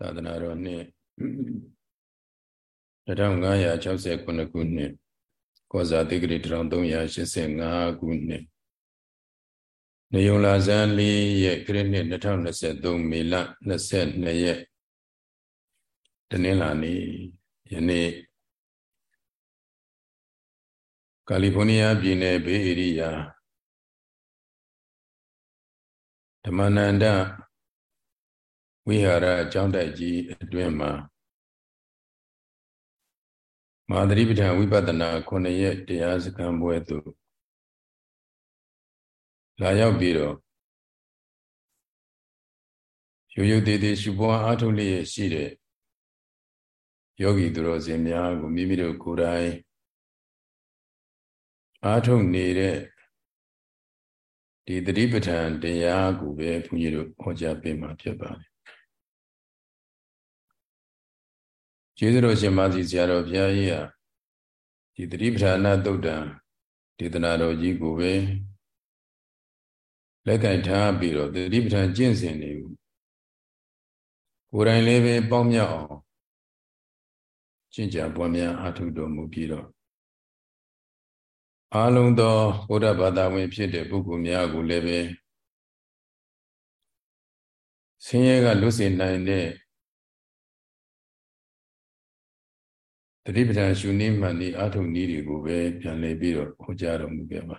သာသနာတော်နှစ်2569ခုနှစ်ကောဇာတိဂရိ1385ခုနှစ်နေယုံလာဇန်၄ရက်ခရစ်နှစ်2023မေလ22ရက်တနင်္လာနေ့ယနေ့ကယ်လီဖိုးနီးယားပြည်နယ်ဘေးဧရိယာဓမ္မနန္ဒ ဝိဟာရအကြောင်းတိုက်ကြီးအတွင်းမှာမဟာသတိပဋ္ဌာန်ဝိပဿနာ9ရက်တရားစခန်းပွဲသို့လာရောက်ပြီးတော့ရိုးရိုးသေးသေးရှုပွားအားထုတ်လျက်ရှိတဲ့ယောဂီသူတော်စင်များကိုမိမိတို့ကိုယ်တိုင်အားထုတ်နေတဲ့ဒီသတိပဋ္ဌာန်တရားကိုပဲဘုန်းကြီးတို့ဟောကြားပေးမှာဖြစ်ပါတယ် ကျေးဇူးတော်ရှင်မသီဆရာတော်ဘုရားကြီးကဒီသတိပဋ္ဌာနာသုတ်တံဒေသနာတော်ကြီးကိုပဲလက်ကင်ထားပြီးတော့သတိပဋ္ဌာန်ကျင့်စဉ်တွေကိုကိုယ်တိုင်လည်းပဲပေါင်းမြောက်အောင်ကျင့်ကြံပွားများအားထုတ်တော်မူပြီးတော့အာလုံးသောဘုရားဘာသာဝင်ဖြစ်တဲ့ပုဂ္ဂိုလ်များကိုလည်းပဲဆင်းရဲကလွတ်စေနိုင်တဲ့ တတိပဌာန်ရှုနည်းမှန်ဒီအာထုနည်းတွေကိုပဲပြန်လည်ပြီးတော့ဟောကြားတော်မူခဲ့ပါ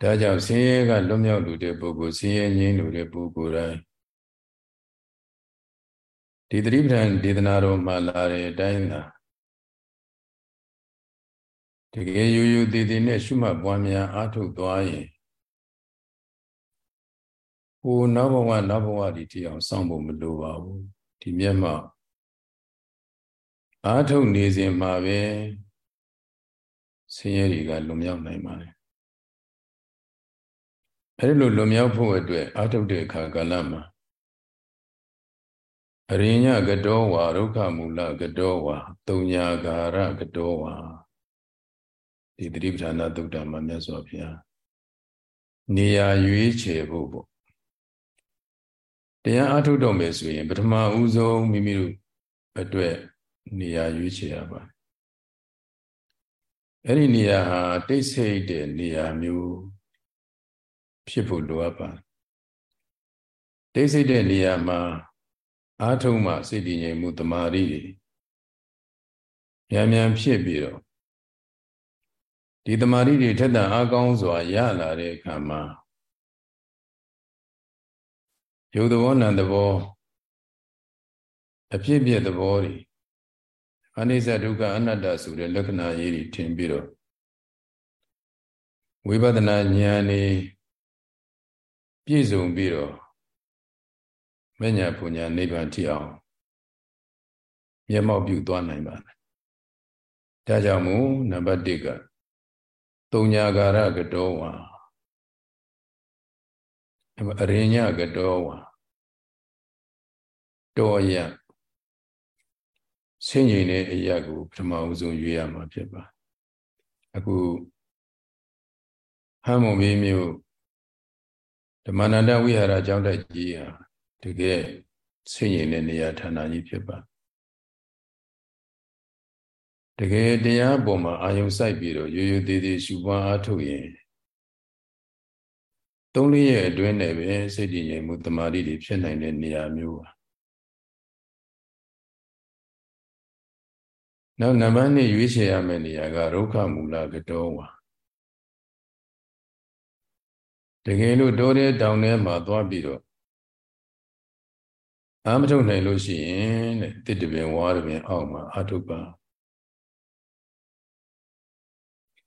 ဒါကြောင့်ဆင်းရဲကလွတ်မြောက်လို့တဲ့ပုဂ္ဂိုလ်ဆင်းရဲငြိမ်းလို့တဲ့ပုဂ္ဂိုလ်တိုင်းဒီတတိပဌာန်ဒေသနာတော်မှာလာတဲ့အတိုင်းသာတကယ်ရိုးရိုးတည်တည်နဲ့ရှုမှတ်ပွားများအားထုတ်သွားရင်ဟိုနောက်ဘဝနောက်ဘဝဒီတိအောင်စောင့်ဖို့မလိုပါဘူးဒီမျက်မှောက် အားထုတ်နေစဉ်မှာပဲဆင်းရဲတွေကလွန်မြောက်နိုင်ပါတယ်အဲဒီလိုလွန်မြောက်ဖို့အတွက်အားထုတ်တဲ့အခါကာလမှာအရိညကတောဝါဒုက္ခမူလကတောဝါတုံညာဂါရကတောဝါဒီသတိပဋ္ဌာနာသုတ်တမှာမြတ်စွာဘုရားနေရာရွေးချယ်ဖို့ပေါ့တရားအားထုတ်တော့မယ်ဆိုရင်ပထမဦးဆုံးမိမိတို့အတွက် နေရာရွေးချယ်ရပါတယ်အဲ့ဒီနေရာဟာတိတ်ဆိတ်တဲ့နေရာမျိုးဖြစ်ဖို့လိုအပ်ပါတယ်တိတ်ဆိတ်တဲ့နေရာမှာအာထုံမှစိတ်တည်ငြိမ်မှုတမာရီတွေမြန်မြန်ဖြစ်ပြီးတော့ဒီတမာရီတွေထက်တန်အကောင်းစွာရလာတဲ့အခါမှာယုတ်သဘောနံသဘောအဖြစ်ပြသဘောတွေ အနိစ္စဒုက္ခအနတ္တဆိုတဲ့လက္ခဏာရေးတွေထင်ပြီးတော့ဝိပဿနာဉာဏ်နေပြည့်စုံပြီးတော့မညာပူညာနိဗ္ဗာန်ထိအောင်မျက်မှောက်ပြုသွားနိုင်ပါတယ်။ဒါကြောင့်မို့နံပါတ်1ကတုံညာကာရကတောဝါအရိညကတောဝါတောယ ဆင်းရဲတဲ့အရာကိုပထမဦးဆုံးရွေးရမှာဖြစ်ပါအခုဟမ်းမုံမင်းမျိုးဓမ္မနန္ဒဝိဟာရအကြောင်းတိုက်ကြီးဟာတကယ်ဆင်းရဲတဲ့နေရာဌာနကြီးဖြစ်ပါတကယ်တရားပေါ်မှာအာယုံစိုက်ပြီးတော့ရိုးရိုးသေးသေးရှုပွားအားထုတ်ရင်သုံးလေးရဲ့အတွင်းနဲ့ပဲစိတ်တည်ငြိမ်မှုတမာတိတွေဖြစ်နိုင်တဲ့နေရာမျိုးပါ နောက်နံပါတ်2ရွေးချယ်ရမယ့်နေရာကဒုက္ခမူလကတောဝါတကယ်လို့တိုးတဲ့တောင်ထဲမှာသွားပြီးတော့အာမထုတ်နိုင်လို့ရှိရင်တဲ့တစ်တပင်ဝါးတပင်အောက်မှာအာထုပါ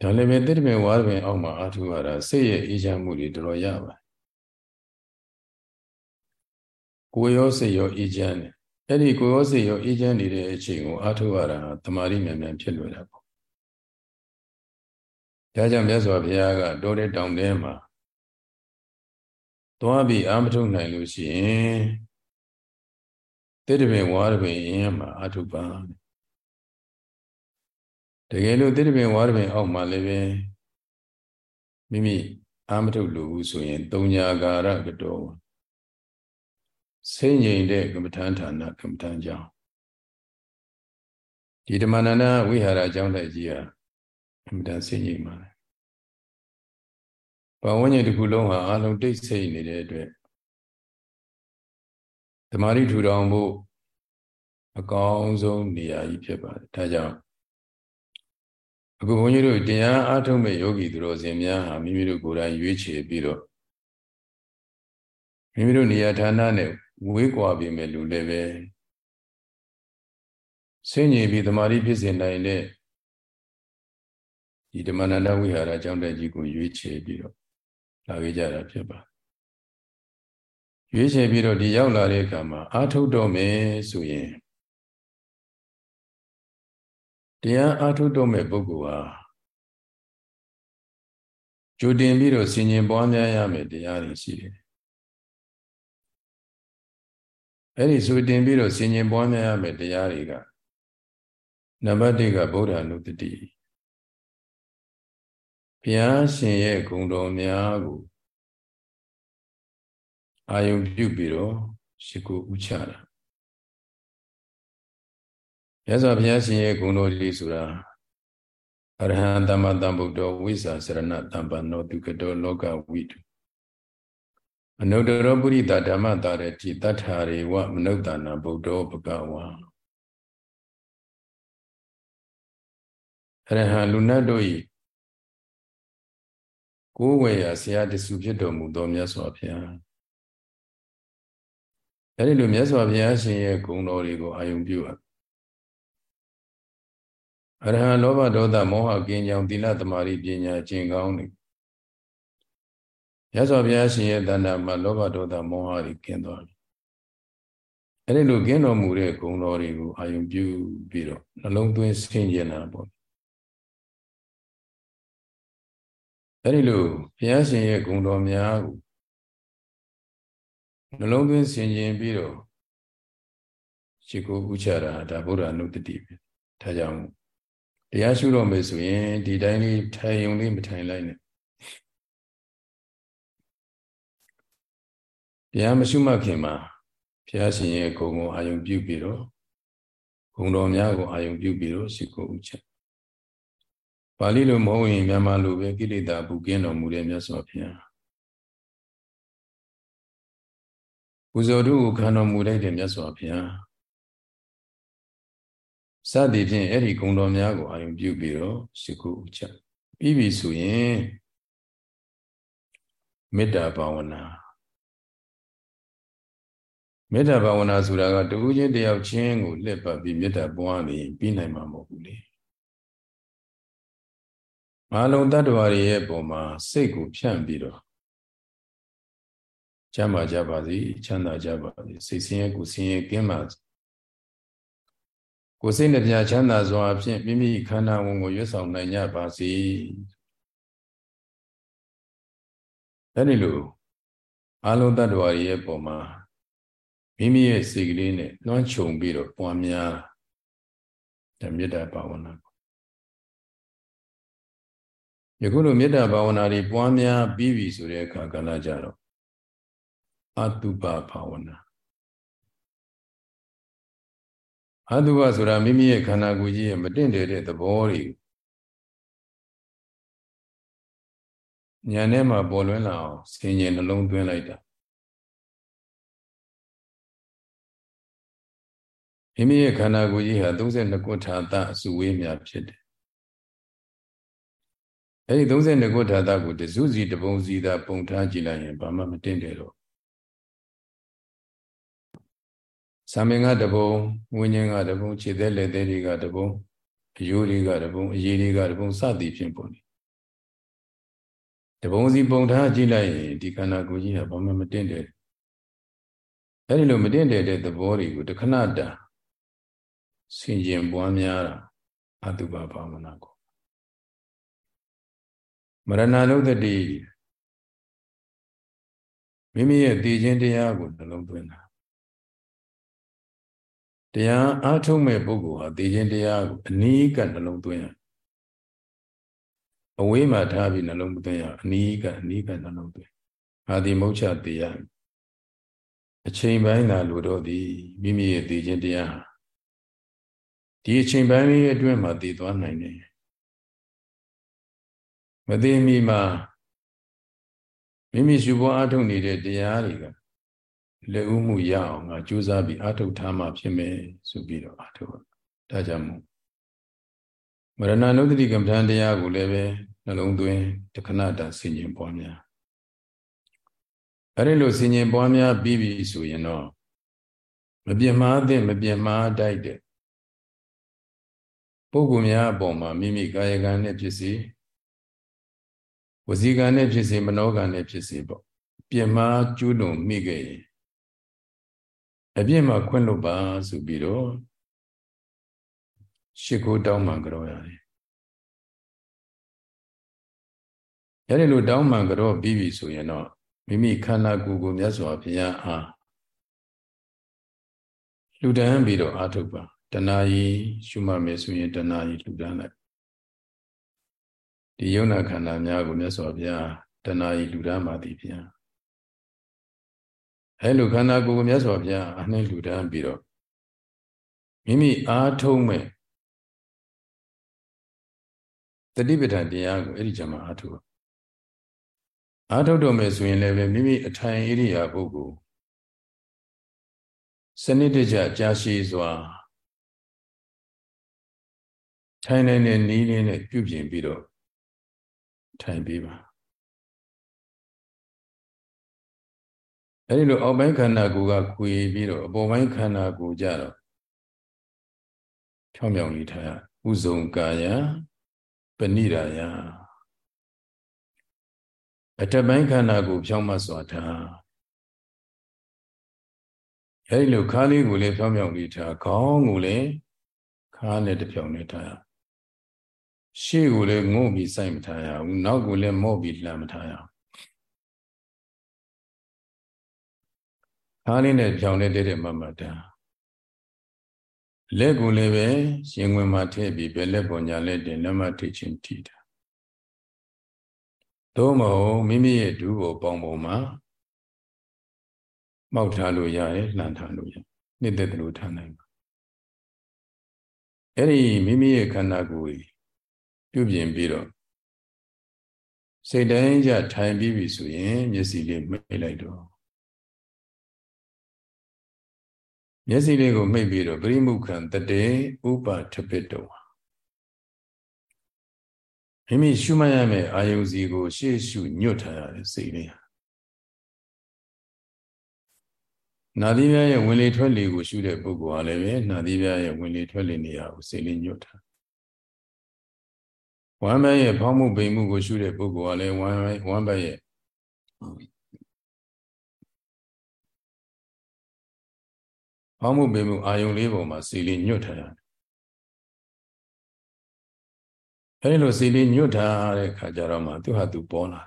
ဒါလည်းပဲတစ်တပင်ဝါးတပင်အောက်မှာအာထုရတာစိတ်ရဲ့အေးချမ်းမှုတွေတော်တော်ရပါကိုယ်ရောစိတ်ရောအေးချမ်းတယ် အဲ့ဒီကိုရောစိတ်ရောအေးချမ်းနေတဲ့အချိန်ကိုအာထုရတာတမာရီမြန်မြန်ဖြစ်လွယ်တာပေါ့ဒါကြောင့်မြတ်စွာဘုရားကတောတဲ့တောင်ထဲမှာသွားပြီးအာမထုတ်နိုင်လို့ရှိရင်တိတပင်ဝါရပင်အင်းမှာအာထုပါတကယ်လို့တိတပင်ဝါရပင်အောက်မှာလည်းပဲမိမိအာမထုတ်လို့ဆိုရင်တုံညာကာရကတော် စိတ်ငြိမ်တဲ့ကမ္မဋ္ဌာန်းဌာနကမ္မဋ္ဌာန်းကြောင့်ဒီဓမ္မနန္ဒဝိဟာရအကြောင်းလိုက်ကြီးဟာအမှန်တန်စိတ်ငြိမ်ပါတယ်။ဘာဝဉ္ဇဉ်တစ်ခုလုံးဟာအလုံးတိတ်ဆိတ်နေတဲ့အတွက်ဓမ္မရိထူထောင်ဖို့အကောင်းဆုံးနေရာကြီးဖြစ်ပါတယ်။ဒါကြောင့်အခုဘုန်းကြီးတို့တရားအားထုတ်မဲ့ယောဂီသူတော်စင်များဟာမိမိတို့ကိုယ်တိုင်ရွေးချယ်ပြီးတော့မိမိတို့နေရာဌာနနဲ့ ဝေးကွာပြီမဲ့လူလည်းပဲဆင်းရဲပြီးတမာတိဖြစ်စေနိုင်တဲ့ဒီဓမ္မနန္ဒဝိဟာရအကြောင်းတက်ကြီးကိုရွေးချယ်ပြီးတော့လာခဲ့ကြတာဖြစ်ပါရွေးချယ်ပြီးတော့ဒီရောက်လာတဲ့အခါမှာအာထုတ်တော့မယ်ဆိုရင်တရားအာထုတ်တော့မဲ့ပုဂ္ဂိုလ်ဟာကြိုတင်ပြီးတော့ဆင်ញင်ပွားများရမယ်တရားတွေရှိတယ် အဲ့ဒီဆိုတင်ပြီးတော့ဆင်ញင်ပွားများရမယ်တရားတွေကနံပါတ်1ကဗုဒ္ဓ ानु တတိဘုရားရှင်ရဲ့ဂုဏ်တော်များကိုအာယုံပြုပြီးတော့ရှိကိုဥချတာရသော်ဘုရားရှင်ရဲ့ဂုဏ်တော်ကြီးဆိုတာအရဟံသမ္မာသမ္ဗုဒ္ဓဝိဇ္ဇာစရဏတမ္ပနောဒုက္ကတောလောကဝိတု အနုတ္တရောပုရိသဓမ္မတာရတိတထာရေဝမနုဿာနာဗုဒ္ဓောဘဂဝါအရဟံလူနတ်တို့၏ကိုးဝယ်ရာဆရာတဆူဖြစ်တော်မူသောမြတ်စွာဘုရားအဲဒီလိုမြတ်စွာဘုရားရှင်ရဲ့ဂုဏ်တော်တွေကိုအာယုံပြုအပ်အရဟံလောဘဒေါသမောဟကင်းကြောင်သီလသမာဓိပညာကျင့်ကောင်းနေ မြတ်စွာဘုရားရှင်ရဲ့တဏ္ဍာမှာလောဘဒေါသမောဟတွေကင်းသွားပြီအဲဒီလိုကင်းတော်မူတဲ့ဂုဏ်တော်တွေကိုအာယုံပြုပြီးတော့နှလုံးသွင်းဆင်ခြင်တာပေါ့အဲဒီလိုဘုရားရှင်ရဲ့ဂုဏ်တော်များကိုနှလုံးသွင်းဆင်ခြင်ပြီးတော့ရှိကိုဥချတာဒါဗုဒ္ဓ ानु တတိပဲဒါကြောင့်တရားရှုတော့မယ်ဆိုရင်ဒီတိုင်းလေးထိုင်ုံလေးမထိုင်လိုက်နဲ့ တရားမရှုမှတ်ခင်မှာဘုရားရှင်ရဲ့ဂုဏ်ကိုအာယုံပြုပြီးတော့ဂုဏ်တော်များကိုအာယုံပြုပြီးတော့ရှိကိုဥချက်ပါဠိလိုမဟုတ်ရင်မြန်မာလိုပဲကိလေသာပုကင်းတော်မူတဲ့မြတ်စွာဘုရားပူဇော်တို့ခံတော်မူလိုက်တဲ့မြတ်စွာဘုရားစသည်ဖြင့်အဲ့ဒီဂုဏ်တော်များကိုအာရုံပြုပြီးတော့ရှိခုဥချက်ပြီးပြီဆိုရင်မေတ္တာဘာဝနာ မေတ္တာဘာဝနာဆိုတာကတဦးချင်းတယောက်ချင်းကိုလက်ပတ်ပြီးမေတ္တာပွားနေပြီးနိုင်မှာမဟုတ်ဘူးလေမလုံးတ attva တွေရဲ့ပုံမှာစိတ်ကိုဖြန့်ပြီးတော့ချမ်းသာကြပါစေချမ်းသာကြပါစေစိတ်ဆင်းရဲကိုဆင်းရဲကင်းပါစေကိုယ်စိတ်နှပြချမ်းသာစွာဖြင့်မိမိခန္ဓာဝန်ကိုရွတ်ဆောင်နိုင်ကြပါစေအဲဒီလိုအလုံးတ attva ရဲ့ပုံမှာ မိမိရဲ့စိတ်ကလေးနဲ့လွှမ်းခြုံပြီးတော့ပွားများဓမေတ္တာဘာဝနာယခုလိုမေတ္တာဘာဝနာတွေပွားများပြီးပြီဆိုတဲ့အခါကလည်းကြတော့အတုပဘာဝနာအတုပဆိုတာမိမိရဲ့ခန္ဓာကိုယ်ကြီးရဲ့မတင့်တယ်တဲ့သဘောတွေညာထဲမှာပေါ်လွင်လာအောင်ဆင်ញင်နှလုံးသွင်းလိုက်တာ မိမိရဲ့ခန္ဓာကိုယ်ကြီးဟာ32ခုထာတအစုဝေးများဖြစ်တယ်အဲဒီ32ခုထာတကိုတစုစီတပုံစီသာပုံထားကြည့်လိုက်ရင်ဘာမှမတင်တယ်တော့သာမင်္ဂတပုံဝိညာဉ်ကတပုံခြေသက်လက်သေးတွေကတပုံအယိုးတွေကတပုံအရေးတွေကတပုံစသည်ဖြင့်ပုံနေတပုံစီပုံထားကြည့်လိုက်ရင်ဒီခန္ဓာကိုယ်ကြီးဟာဘာမှမတင်တယ်အဲဒီလိုမတင်တယ်တဲ့သဘောတွေကိုတခဏတာ ဆင်ကျင်ပွားများတာအတုပဘာဝနာကိုမရဏလုဒ္တိမိမိရဲ့တည်ခြင်းတရားကိုနှလုံးသွင်းတာတရားအားထုတ်မဲ့ပုဂ္ဂိုလ်ဟာတည်ခြင်းတရားကိုအနီးကနှလုံးသွင်းရအဝေးမှာထားပြီးနှလုံးသွင်းရအနီးကအနီးကနှလုံးသွင်းအာဒီမုတ်ချတည်ရအအချိန်ပိုင်းသာလိုတော့သည်မိမိရဲ့သိခြင်းတရား ဒီအချိန်ပိုင်းလေးအတွင်းမှာသိသွားနိုင်တယ်မသိမီမှာမိမိရှုပေါ်အထုတ်နေတဲ့တရားတွေကလက်ဦးမှုရအောင်ငါကြိုးစားပြီးအထုတ်ထားမှဖြစ်မယ်ဆိုပြီးတော့အထုတ်ဒါကြောင့်မို့မရဏနုဒတိကမ္ဘာတရားကိုလည်းပဲနှလုံးသွင်းတခဏတာဆင်ញင်ပွားများအဲ့ဒီလိုဆင်ញင်ပွားများပြီးပြီဆိုရင်တော့မပြင်းမှားတဲ့မပြင်းမှားတိုက်တဲ့ ပုဂ္ဂိုလ်များအပေါ်မှာမိမိကာယကံနဲ့ဖြစ်စေဝစီကံနဲ့ဖြစ်စေမနောကံနဲ့ဖြစ်စေပေါ့ပြင်းမှားကျူးလွန်မိခဲ့ရင်အပြစ်မှာခွင့်လွတ်ပါဆိုပြီးတော့ရှ िख ိုးတောင်းမှန်ကြောရတယ်အဲဒီလိုတောင်းမှန်ကြောပြီးပြီဆိုရင်တော့မိမိခန္ဓာကိုယ်ကိုမြတ်စွာဘုရားအားလှူဒန်းပြီးတော့အာထုတ်ပါ တဏှာကြီးရှုမှတ်မယ်ဆိုရင်တဏှာကြီးလှူဒန်းလိုက်ဒီယုံနာခန္ဓာများကိုမြတ်စွာဘုရားတဏှာကြီးလှူဒန်းပါသည်ဘုရားအဲလိုခန္ဓာကိုယ်ကိုမြတ်စွာဘုရားအနှင်းလှူဒန်းပြီးတော့မိမိအားထုတ်မဲ့တတိပဋ္ဌာန်တရားကိုအဲ့ဒီကြမှာအားထုတ်အားထုတ်တော့မယ်ဆိုရင်လည်းမိမိအထိုင်ဣရိယာပုဂ္ဂိုလ်စနစ်တကျကြာရှည်စွာ ထိုင်နိုင်တဲ့နည်းလေးနဲ့ပြုပြင်ပြီးတော့ထိုင်ပေးပါအဲဒီလိုအောက်ပိုင်းခန္ဓာကိုယ်ကခွေပြီးတော့အပေါ်ပိုင်းခန္ဓာကိုယ်ကြတော့ဖြောင်းဖြောင်းလေးထားရဥဇုံကာယပဏိရာယအထက်ပိုင်းခန္ဓာကိုဖြောင်းမစွာထားအဲဒီလိုခါးလေးကိုလည်းဖြောင်းဖြောင်းလေးထားခေါင်းကိုလည်းခါးနဲ့တစ်ဖြောင်းနဲ့ထားရ ရှေ့ကိုလည်းငုံပြီးစိုက်မထားရဘူးနောက်ကိုလည်းမော့ပြီးလှမ်းမထားရဘူးအားလေးနဲ့ဖြောင်းနေတဲ့တဲ့မမတာလက်ကိုလည်းပဲရင်ဝင်မှာထည့်ပြီးဘယ်လက်ပေါ်ညာလက်တင်လက်မထိချင်းထိတာသို့မဟုတ်မိမိရဲ့ဒူးကိုပေါင်းပုံမှာမောက်ထားလို့ရတယ်လှန်ထားလို့ရနှစ်သက်လို့ထားနိုင်ပါအဲ့ဒီမိမိရဲ့ခန္ဓာကိုယ် ပြုပြင်ပြီးတော့စိတ်တိုင်းကြထိုင်ပြီးပြီဆိုရင်မျက်စိလေးမိတ်လိုက်တော့မျက်စိလေးကိုမိတ်ပြီးတော့ပရိမုခံတတေဥပထပိတောမိမိရှုမှတ်ရမယ့်အာယုစီကို ရှေ့ရှုညွတ်ထားရတဲ့စိတ်လေးနာသီးပြားရဲ့ဝင်လေထွက်လေကိုရှုတဲ့ပုဂ္ဂိုလ်ဟာလည်းပဲနာသီးပြားရဲ့ဝင်လေထွက်လေနေရာကိုစိတ်လေးညွတ်ထား ဝမ်းဘက်ရဲ့ဖောင်းမှုပိန်မှုကိုရှုတဲ့ပုဂ္ဂိုလ်ဟာလည်းဝမ်းဝမ်းဘက်ရဲ့ဖောင်းမှုပိန်မှုအာယုံလေးပေါ်မှာစိတ်လေးညွတ်ထားရတယ်အဲဒီလိုစိတ်လေးညွတ်ထားတဲ့ခါကျတော့မှသူဟာသူပေါ်လာ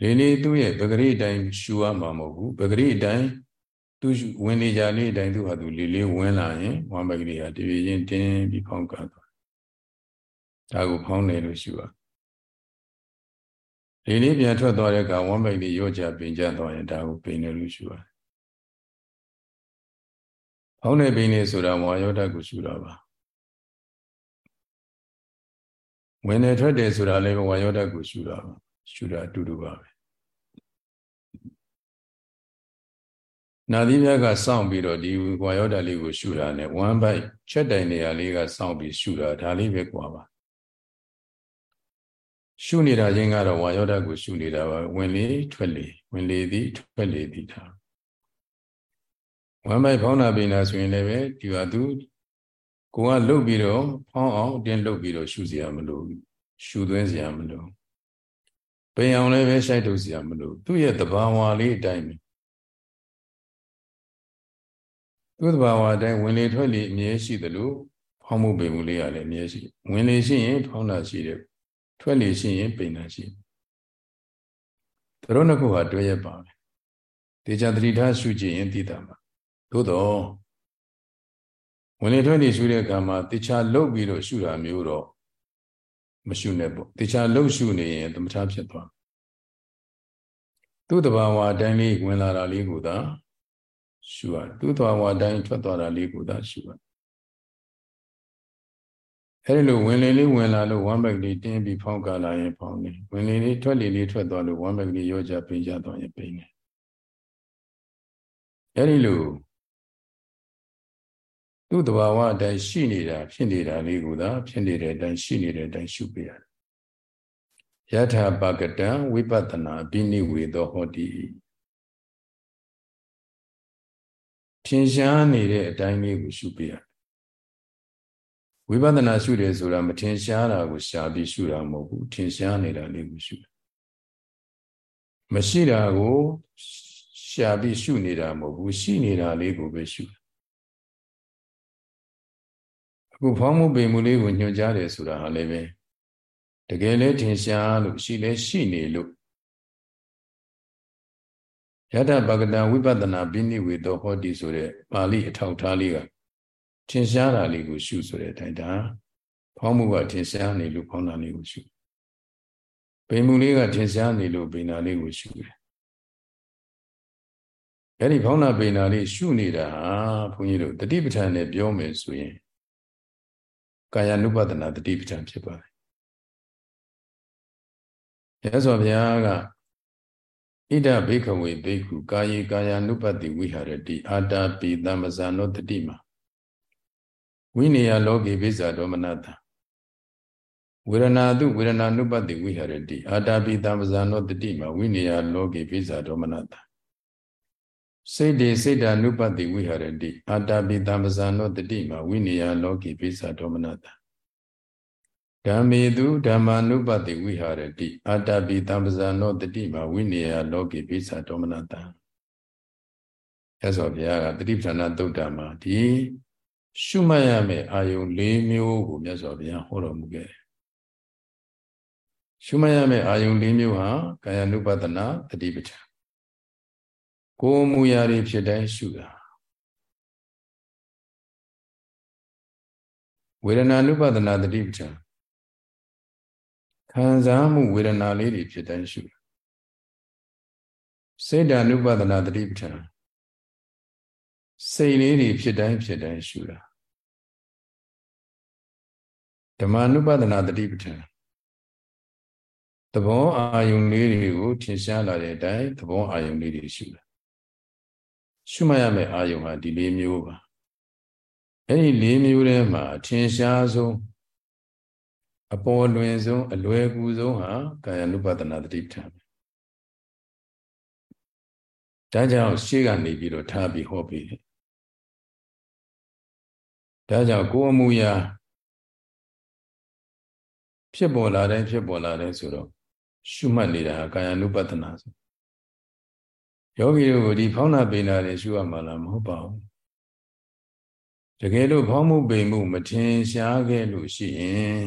လေလေသူ့ရဲ့ပဂရိအတိုင်းရှူရမှာမဟုတ်ဘူးပဂရိအတိုင်း သူဝင်နေကြလေးအတိုင်းသူဟာသူလေလေးဝင်လာရင်ဝမ်းပဂရိဟာတပြေးချင်းတင်းပြီးဖောင်းကသွားဒါကိုဖောင်းတယ်လို့ရှူရလေလေးပြန်ထွက်သွားတဲ့အခါဝမ်းပဂရိရော့ချပင်ကျသွားရင်ဒါကိုပင်တယ်လို့ရှူရတယ်ဟောင်းနေပိနေဆိုတာဝါယောဓာတ်ကိုရှုတာပါဝင်နေထွက်တယ်ဆိုတာလည်းဝါယောဓာတ်ကိုရှုတာပါရှုတာအတူတူပါပဲ နာသီးမြတ်ကစောင့်ပြီးတော့ဒီဝါယောဓာတ်လေးကိုရှုတာနဲ့ဝမ်းပိုက်ချက်တိုင်နေရာလေးကစောင့်ပြီးရှုတာဒါလေးပဲကွာပါရှုနေတာချင်းကတော့ဝါယောဓာတ်ကိုရှုနေတာပါဝင်လေထွက်လေဝင်လေသည်ထွက်လေသည်ဒါဝမ်းမိုက်ဖောင်းတာပိနာဆိုရင်လည်းပဲဒီဟာသူကိုကလှုပ်ပြီးတော့ဖောင်းအောင်တင်းလှုပ်ပြီးတော့ရှုစရာမလိုရှုသွင်းစရာမလိုပိန်အောင်လည်းပဲရှိုက်ထုတ်စရာမလိုသူ့ရဲ့တဘာဝလေးအတိုင်း သူ့တဘာဝအတိုင်းဝင်လေထွက်လေအမြဲရှိသလိုဖောင်းမှုပိန်မှုလေးကလည်းအမြဲရှိဝင်လေရှိရင်ဖောင်းတာရှိတယ်ထွက်လေရှိရင်ပိန်တာရှိသူတို့နှစ်ခုဟာတွဲရပါပဲတေချာတတိထားရှုကြည့်ရင်သိတာပါသို့တော့ဝင်လေထွက်နေရှုတဲ့အခါမှာတခြားလုတ်ပြီးတော့ရှုတာမျိုးတော့မရှုနဲ့ပေါ့တခြားလုတ်ရှုနေရင်သမထဖြစ်သွားသူ့တဘာဝအတိုင်းလေးဝင်လာတာလေးကိုသာ ရှုရသူ့တဘာဝအတိုင်းထွက်သွားတာလေးကိုသာရှုရအဲဒီလိုဝင်လေလေးဝင်လာလို့ဝမ်းဘက်လေးတင်းပြီးဖောင်းကလာရင်ဖောင်းနေဝင်လေလေးထွက်လေလေးထွက်သွားလို့ဝမ်းဘက်လေးရောကြပိန်ကြသွားရင်ပိန်နေအဲဒီလိုသူ့တဘာဝအတိုင်းရှိနေတာဖြစ်နေတာလေးကိုသာဖြစ်နေတဲ့အတိုင်းရှိနေတဲ့အတိုင်းရှုပေးရတယ်ယထာပကတံဝိပဿနာအပိနိဝေသောဟောတိ ထင်ရှားနေတဲ့အတိုင်းလေးကိုရှုပေးရတယ်ဝိပဿနာရှုတယ်ဆိုတာမထင်ရှားတာကိုရှားပြီးရှုတာမဟုတ်ဘူးထင်ရှားနေတာလေးကိုရှုတယ်မရှိတာကိုရှားပြီးရှုနေတာမဟုတ်ဘူးရှိနေတာလေးကိုပဲရှုတယ်အခုဖောင်းမှုပင်မှုလေးကိုညွှန်ကြားတယ်ဆိုတာဟာလည်းပဲတကယ်လဲထင်ရှားလို့ရှိလဲရှိနေလို့ ယတပကတံဝိပဿနာပိနိဝေသောဟောတိဆိုတဲ့ပါဠိအထောက်ထားလေးကထင်ရှားတာလေးကိုရှုဆိုတဲ့အတိုင်းဒါဖောင်းမှုကထင်ရှားနေလို့ဖောင်းတာလေးကိုရှုပိန်မှုလေးကထင်ရှားနေလို့ပိန်တာလေးကိုရှုတယ်အဲ့ဒီဖောင်းတာပိန်တာလေးရှုနေတာဟာဘုန်းကြီးတို့တတိပဋ္ဌာန်နဲ့ပြောမယ်ဆိုရင်ကာယ ानु ပဒနာတတိပဋ္ဌာန်ဖြစ်ပါတယ်မြတ်စွာဘုရားက ဣဒဘိခဝေဘိက္ခုကာယေကာယ ानु ပတိဝိဟာရတိအာတာပိတမ္မဇာနောတတိမှာဝိနေယလောကေပိဇာဒေါမနတဝေရဏတုဝေရဏ ानु ပတိဝိဟာရတိအာတာပိတမ္ပဇာနောတတိမှာဝိနေယလောကေပိဇာဒေါမနတစိတ်တေစိတ်ဓာနုပတိဝိဟာရတိအာတာပိတမ္ပဇာနောတတိမှာဝိနေယလောကေပိဇာဒေါမနတ ဓမ္မေတုဓမ္မာနုပတိဝိဟာရတိအာတာပိတမ္ပဇာနောတတိမှာဝိနေယလောကေပိဇာဒေါမနတရသော်ဘုရားကတတိပဌာနာသုတ်တမှာဒီရှုမှတ်ရမယ့်အာယုံ၄မျိုးကိုမြတ်စွာဘုရားဟောတော်မူခဲ့တယ်ရှုမှတ်ရမယ့်အာယုံ၄မျိုးဟာကာယ ानु ပဒနာတတိပဋ္ဌာန်ကိုယ်မူရာတွေဖြစ်တိုင်းရှုတာဝေဒနာ ानु ပဒနာတတိပဋ္ဌာန် ခံစားမှုဝေဒနာလေးတွေဖြစ်တိုင်းရှုတာစေတ ानु ပဒနာတတိပဋ္ဌာန်စိတ်လေးတွေဖြစ်တိုင်းဖြစ်တိုင်းရှုတာဓမ္မ ानु ပဒနာတတိပဋ္ဌာန်သဘောအာယုန်လေးတွေကိုထင်ရှားလာတဲ့အတိုင်းသဘောအာယုန်လေးတွေရှုတာရှုမှတ်ရမယ့်အာယုန်ဟာဒီလေးမျိုးပါအဲ့ဒီလေးမျိုးထဲမှာထင်ရှားဆုံး အပေါ်လွင်ဆုံးအလွယ်ကူဆုံးဟာကာယ ानु ပဒနာတတိပဋ္ဌာန်ဒါကြောင့်ရှေ့ကနေပြီးတော့ထားပြီးဟောပြီးဒါကြောင့်ကိုယ်အမှုရာဖြစ်ပေါ်လာတိုင်းဖြစ်ပေါ်လာတိုင်းဆိုတော့ရှုမှတ်နေတာကာယ ानु ပဒနာဆိုယောဂီတို့ဒီဖောင်းနာပိန်နာတွေရှုရမှာလားမဟုတ်ပါဘူးတကယ်လို့ဖောင်းမှုပိန်မှုမထင်ရှားခဲ့လို့ရှိရင်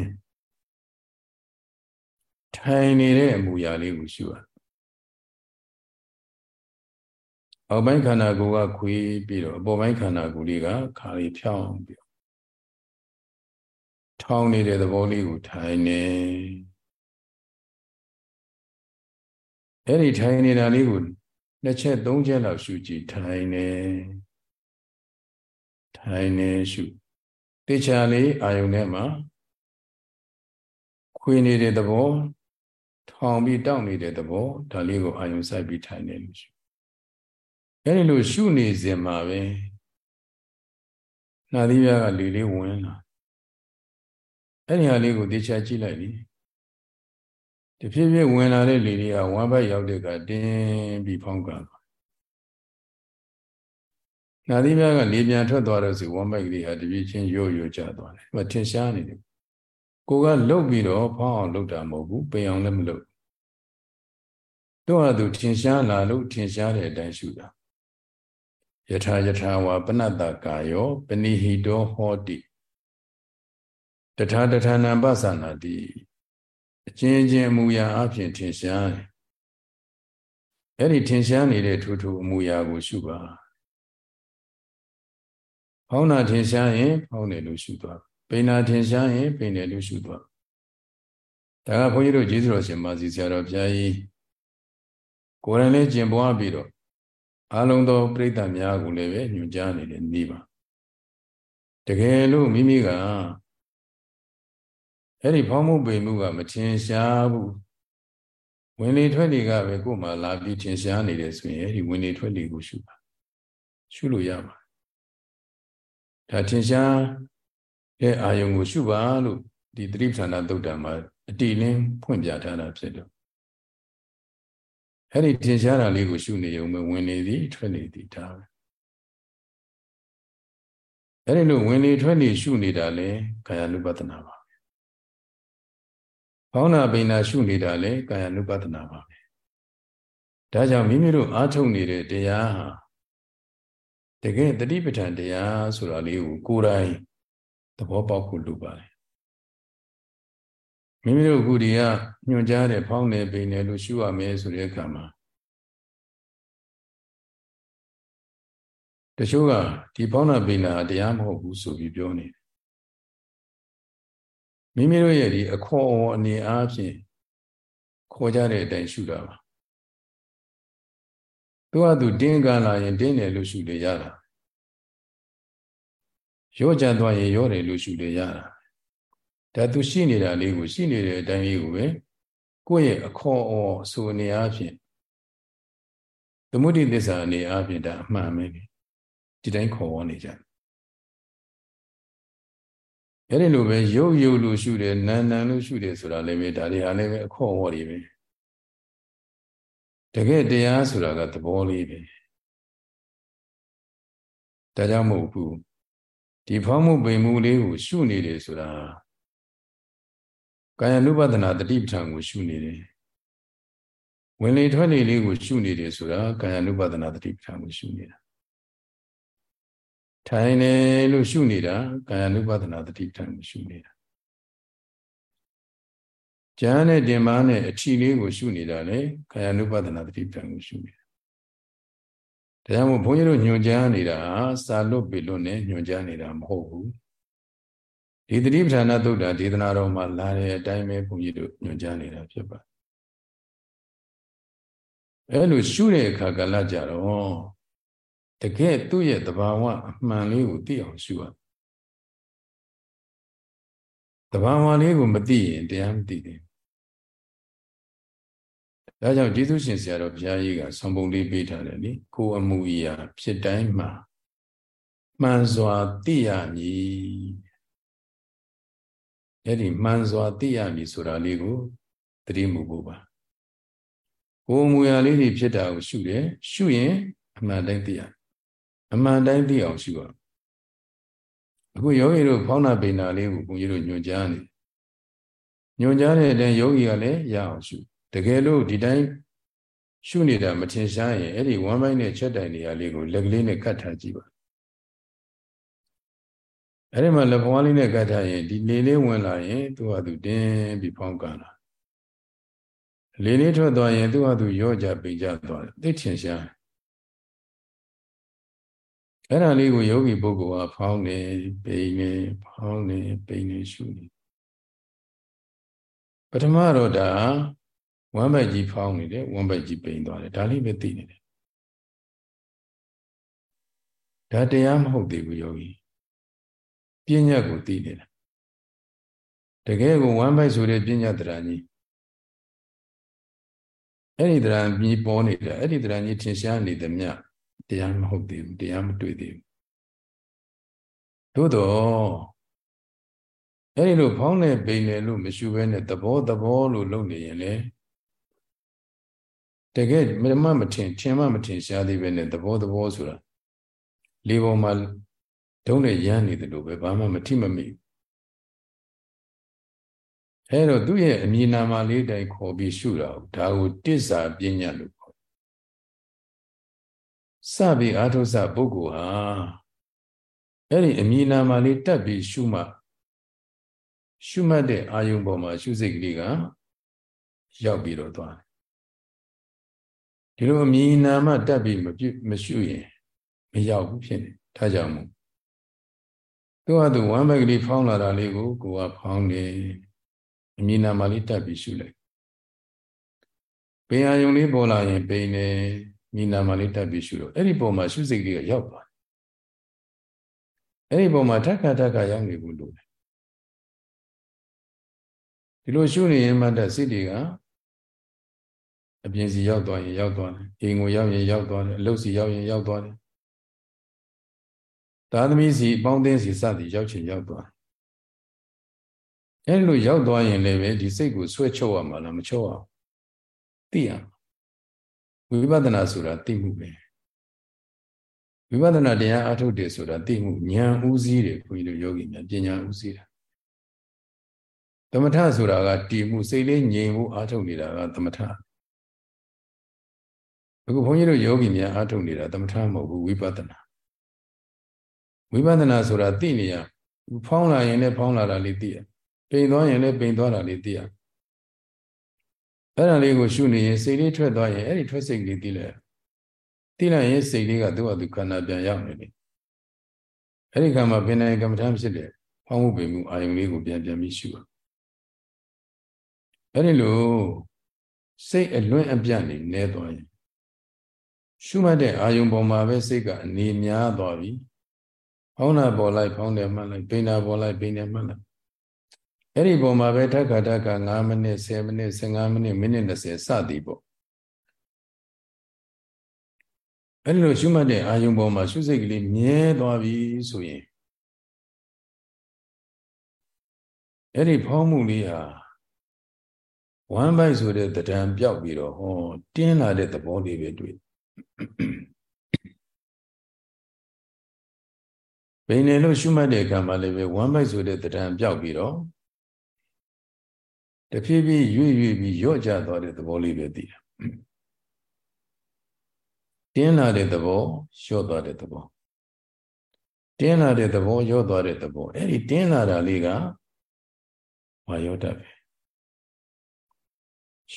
ထိုင်နေတဲ့အမူအရာလေးကိုရှုရအောက်ပိုင်းခန္ဓာကိုယ်ကခွေးပြီးတော့အပေါ်ပိုင်းခန္ဓာကိုယ်လေးကခါလေးဖြောင်းပြီးထောင်းနေတဲ့သဘောလေးကိုထိုင်နေအဲ့ဒီထိုင်နေတာလေးကိုနှစ်ချက်သုံးချက်လောက်ရှုကြည့်ထိုင်နေထိုင်နေရှုတေချာလေးအာယုန်ထဲမှာခွေနေတဲ့သဘော ထောင်ပြီးတောင့်နေတဲ့သဘောဒါလေးကိုအာယုန်စိုက်ပြီးထိုင်နေလို့ရှုအဲ့ဒီလိုရှုနေစဉ်မှာပဲနှာသီးပြားကလေလေးဝင်လာအဲ့ဒီဟာလေးကိုတေချာကြည့်လိုက်လေတဖြည်းဖြည်းဝင်လာတဲ့လေတွေကဝမ်းဘက်ရောက်တဲ့ကတင်းပြီးဖောင်းကန်သွားနာသီးများကလေပြန်ထွက်သွားတော့စီဝမ်းဘက်ကလေးဟာတပြေးချင်းရိုးရိုးကျသွားတယ်။ဟိုထင်ရှားနေတယ်။ကိုကလှုပ်ပြီးတော့ဖောင်းအောင်လှုပ်တာမဟုတ်ဘူး။ပိန်အောင်လည်းမလှုပ်။ တို့ဟာသူထင်ရှားလာလို့ထင်ရှားတဲ့အတိုင်းရှုတာ။ယထာယထာဝါပနတ္တကာယောပနိဟိတောဟောတိတထာတထာနံပသနာတိအချင်းချင်းအမူအရာအဖြစ်ထင်ရှားတယ်အဲ့ဒီထင်ရှားနေတဲ့ထူထူအမူအရာကိုရှုပါဖောင်းတာထင်ရှားရင်ဖောင်းတယ်လို့ရှုသွားပိန်တာထင်ရှားရင်ပိန်တယ်လို့ရှုသွားဒါကဘုန်းကြီးတို့ကျေးဇူးတော်ရှင်မာစီဆရာတော်ဘုရားကြီး ကိုယ်တိုင်လည်းကျင်ပွားပြီးတော့အလုံးသောပြိဋ္ဌာများကိုလည်းပဲညွှန်ကြားနေတဲ့နေပါတကယ်လို့မိမိကအဲ့ဒီဖောင်းမှုပေမှုကမထင်ရှားဘူးဝင်လေထွက်လေကပဲကိုယ်မှလာပြီးထင်ရှားနေတယ်ဆိုရင်အဲ့ဒီဝင်လေထွက်လေကိုရှုပါရှုလို့ရပါဒါထင်ရှားတဲ့အာယုံကိုရှုပါလို့ဒီသတိပဋ္ဌာန်သုတ်တံမှာအတိလင်းဖွင့်ပြထားတာဖြစ်တော့ အဲ့ဒီထင်ရှားတာလေးကိုရှုနေုံပဲဝင်နေသည်ထွက်နေသည်ဒါပဲအဲ့ဒီလိုဝင်နေထွက်နေရှုနေတာလေကာယ ानु ပဒနာပါပဲဘောင်းနာပိနာရှုနေတာလေကာယ ानु ပဒနာပါပဲဒါကြောင့်မိမိတို့အားထုတ်နေတဲ့တရားဟာတကယ်တတိပဋ္ဌာန်တရားဆိုတာလေးကိုကိုယ်တိုင်သဘောပေါက်ဖို့လိုပါတယ် မိမိတို့ခုဒီကညွှန်ကြားတဲ့ဖောင်းနေပိနေလို့ရှုရမယ်ဆိုတဲ့အခါမှာတချို့ကဒီဖောင်းနာပိနာတရားမဟုတ်ဘူးဆိုပြီးပြောနေတယ်မိမိတို့ရဲ့ဒီအခေါ်အဝေါ်အနေအားဖြင့်ခေါ်ကြတဲ့အတိုင်းရှုတာပါသူကသူတင်းကလာရင်တင်းတယ်လို့ရှုလေရတာရော့ကြသွားရင်ရော့တယ်လို့ရှုလေရတာ ဒါသူရှိနေတာလေးကိုရှိနေတဲ့အတိုင်းလေးကိုပဲကိုယ့်ရဲ့အခေါ်အော်ဆိုနေအားဖြင့်သမုဒိသစ္စာအနေအားဖြင့်ဒါအမှန်ပဲဒီတိုင်းခေါ်ဝေါ်နေကြအဲ့ဒီလိုပဲရုပ်ရုပ်လို့ရှုတယ်နာနာလို့ရှုတယ်ဆိုတာလည်းပဲဒါတွေဟာလည်းပဲအခေါ်အဝေါ်တွေပဲတကယ်တရားဆိုတာကသဘောလေးပဲဒါကြောင့်မဟုတ်ဘူးဒီဖောင်းမှုပိန်မှုလေးကိုရှုနေတယ်ဆိုတာ ကာယ ानु ပဒနာတတိပဋ္ဌာန်ကိုရှုနေတယ်ဝင်လေထွက်လေလေးကိုရှုနေတယ်ဆိုတာကာယ ानु ပဒနာတတိပဋ္ဌာန်ကိုရှုနေတာထိုင်တယ်လို့ရှုနေတာကာယ ानु ပဒနာတတိပဋ္ဌာန်ကိုရှုနေတာဉာဏ်နဲ့တင်ပါနဲ့အထီလေးကိုရှုနေတာလေကာယ ानु ပဒနာတတိပဋ္ဌာန်ကိုရှုနေတာဒါကြောင့်မို့ဘုန်းကြီးတို့ညွှန်ကြားနေတာစာလွတ်ပေလွတ်နဲ့ညွှန်ကြားနေတာမဟုတ်ဘူး ဒီတတိပဋ္ဌာနာသုတ်တာဒေသနာတော်မှာလာတဲ့အတိုင်းပဲဘုန်းကြီးတို့ညွှန်ကြားနေတာဖြစ်ပါအဲလိုရှုတဲ့အခါကလည်းကြတော့တကယ်သူ့ရဲ့သဘာဝအမှန်လေးကိုသိအောင်ရှုရသဘာဝလေးကိုမသိရင်တရားမသိသေးဘူးဒါကြောင့်ကျေးဇူးရှင်ဆရာတော်ဘုရားကြီးကဆောင်းပုံလေးပေးထားတယ်လေကိုအမှုအရာဖြစ်တိုင်းမှာမှန်စွာသိရမည် အဲ့ဒီမှန်စွာသိရမည်ဆိုတာလေးကိုသတိမူဖို့ပါကိုယ်မူရာလေးတွေဖြစ်တာကိုရှုတယ်ရှုရင်အမှန်တိုင်းသိရအမှန်တိုင်းသိအောင်ရှုရအခုယောဂီတို့ဖောင်းနာပိန်နာလေးကိုဘုန်းကြီးတို့ညွှန်ကြားနေညွှန်ကြားတဲ့အတိုင်းယောဂီကလည်းရအောင်ရှုတကယ်လို့ဒီတိုင်းရှုနေတာမထင်ရှားရင်အဲ့ဒီဝမ်းပိုင်းနဲ့ချက်တိုင်နေရာလေးကိုလက်ကလေးနဲ့ကတ်ထားကြည့်ပါ အဲ့ဒီမှာလက်ဖွားလေးနဲ့ကတ်ထားရင်ဒီလေလေးဝင်လာရင်သူ့ဟာသူတင်းပြီးဖောင်းကန်လာလေလေးထွက်သွားရင်သူ့ဟာသူရော့ကြပိန်ကြသွားတယ်သိထင်ရှားအဲ့ဒါလေးကိုယောဂီပုဂ္ဂိုလ်ကဖောင်းနေပိန်နေဖောင်းနေပိန်နေရှုနေပထမတော့ဒါဝမ်းဘက်ကြီးဖောင်းနေတယ်ဝမ်းဘက်ကြီးပိန်သွားတယ်ဒါလေးပဲသိနေတယ်ဒါတရားမဟုတ်သေးဘူးယောဂီ ပညာကိုသိနေတာတကယ်ကိုဝမ်းပိုက်ဆိုတဲ့ပညာတရားကြီးအဲ့ဒီတရားကြီးပေါ်နေတာအဲ့ဒီတရားကြီးထင်ရှားနေသည်မြတရားမဟုတ်သေးဘူးတရားမတွေ့သေးဘူးသို့တော့အဲ့ဒီလိုဖောင်းနေပိန်နေလို့မရှုဘဲနဲ့သဘောသဘောလို့လုပ်နေရင်လေတကယ်မမမထင်ထင်မှမထင်ရှားသေးပဲနဲ့သဘောသဘောဆိုတာလေပေါ်မှာ ဒုံးနဲ့ရမ်းနေတယ်လို့ပဲဘာမှမထိမမိအဲတော့သူ့ရဲ့အမည်နာမလေးတိုင်ခေါ်ပြီးရှုတာဒါကိုတစ္ဆာပညာလို့ခေါ်စပြီးအာထုဆပုဂ္ဂိုလ်ဟာအဲ့ဒီအမည်နာမလေးတက်ပြီးရှုမှရှုမှတ်တဲ့အာယုံပေါ်မှာရှုစိတ်ကလေးကရောက်ပြီးတော့သွားတယ်ဒီလိုအမည်နာမတက်ပြီးမပြုမရှုရင်မရောက်ဘူးဖြစ်နေဒါကြောင့်မို့ သူကသူဝမ်းဘက်ကလေးဖောင်းလာတာလေးကိုကိုကဖောင်းတယ်အမြင်နာမလေးတက်ပြီးရှုလိုက်ပင်အာယုံလေးပေါ်လာရင်ပိန်နေမိနာမလေးတက်ပြီးရှုတော့အဲ့ဒီပုံမှာရှုစိတ်လေးကရောက်သွားအဲ့ဒီပုံမှာထက်ခါထက်ခါရောက်နေဘူးလို့ဒီလိုရှုနေရင်မှတ်တဲ့စိတ်တွေကအပြင်စီရောက်သွားရင်ရောက်သွားတယ်အိမ်ကိုရောက်ရင်ရောက်သွားတယ်အလုပ်စီရောက်ရင်ရောက်သွားတယ် သာသမီစီပေါင်းသင်းစီစသည်ရောက်ချင်ရောက်သွားအဲ့လိုရောက်သွားရင်လည်းပဲဒီစိတ်ကိုဆွဲချုပ်ရမှာလားမချုပ်အောင်သိရဝိပဿနာဆိုတာသိမှုပဲဝိပဿနာတရားအထုတ်တယ်ဆိုတာသိမှုဉာဏ်ဥစည်းတယ်ခွေးတို့ယောဂီများပညာဥစည်းတာသမထဆိုတာကတည်မှုစိတ်လေးငြိမ်မှုအထုတ်နေတာကသမထအခုဘုန်းကြီးတို့ယောဂီများအထုတ်နေတာသမထမဟုတ်ဘူးဝိပဿနာ ဝိပဿနာဆိုတာသိနေရဖောင်းလာရင်လည်းဖောင်းလာတာလေးသိရပိန်သွားရင်လည်းပိန်သွားတာလေးသိရအဲ့ဒါလေးကိုရှုနေရင်စိတ်လေးထွက်သွားရင်အဲ့ဒီထွက်စိတ်လေးသိလိုက်သိလိုက်ရင်စိတ်လေးကသူ့အတူခန္ဓာပြန်ရောက်နေတယ်အဲ့ဒီကံမှာပင်နိုင်ကမ္မထမ်းဖြစ်တဲ့ဖောင်းမှုပင်မှုအာယုံလေးကိုပြန်ပြန်ပြီးရှုရအဲ့ဒီလိုစိတ်အလွင့်အပြတ်နေနေသွားရင်ရှုမှတ်တဲ့အာယုံပေါ်မှာပဲစိတ်ကအနေများသွားပြီ ဖောင်းတာပေါ်လိုက်ဖောင်းတယ်မှတ်လိုက်ပိန်တာပေါ်လိုက်ပိန်တယ်မှတ်လိုက်အဲ့ဒီပုံမှာပဲထက်ခါထက်ခါ9မိနစ်10မိနစ်15မိနစ်မိနစ်20စသည်ပေါ့အဲ့ဒီလိုရှုမှတ်တဲ့အာယုံပေါ်မှာရှုစိတ်ကလေးမြဲသွားပြီဆိုရင်အဲ့ဒီဖောင်းမှုလေးဟာဝမ်းပိုက်ဆိုတဲ့တံပြောက်ပြီးတော့ဟောတင်းလာတဲ့သဘောလေးပဲတွေ့ ဘိနေလို့ရှုမှတ်တဲ့အခါမှာလည်းပဲဝမ်းပိုက်ဆိုတဲ့တံပြောက်ပြီးတော့တဖြည်းဖြည်းရွေ့ရွေ့ပြီးရော့ကျသွားတဲ့သဘောလေးပဲသိတာတင်းလာတဲ့သဘောရော့သွားတဲ့သဘောတင်းလာတဲ့သဘောရော့သွားတဲ့သဘောအဲ့ဒီတင်းလာတာလေးကဝါယောတတ်ပဲ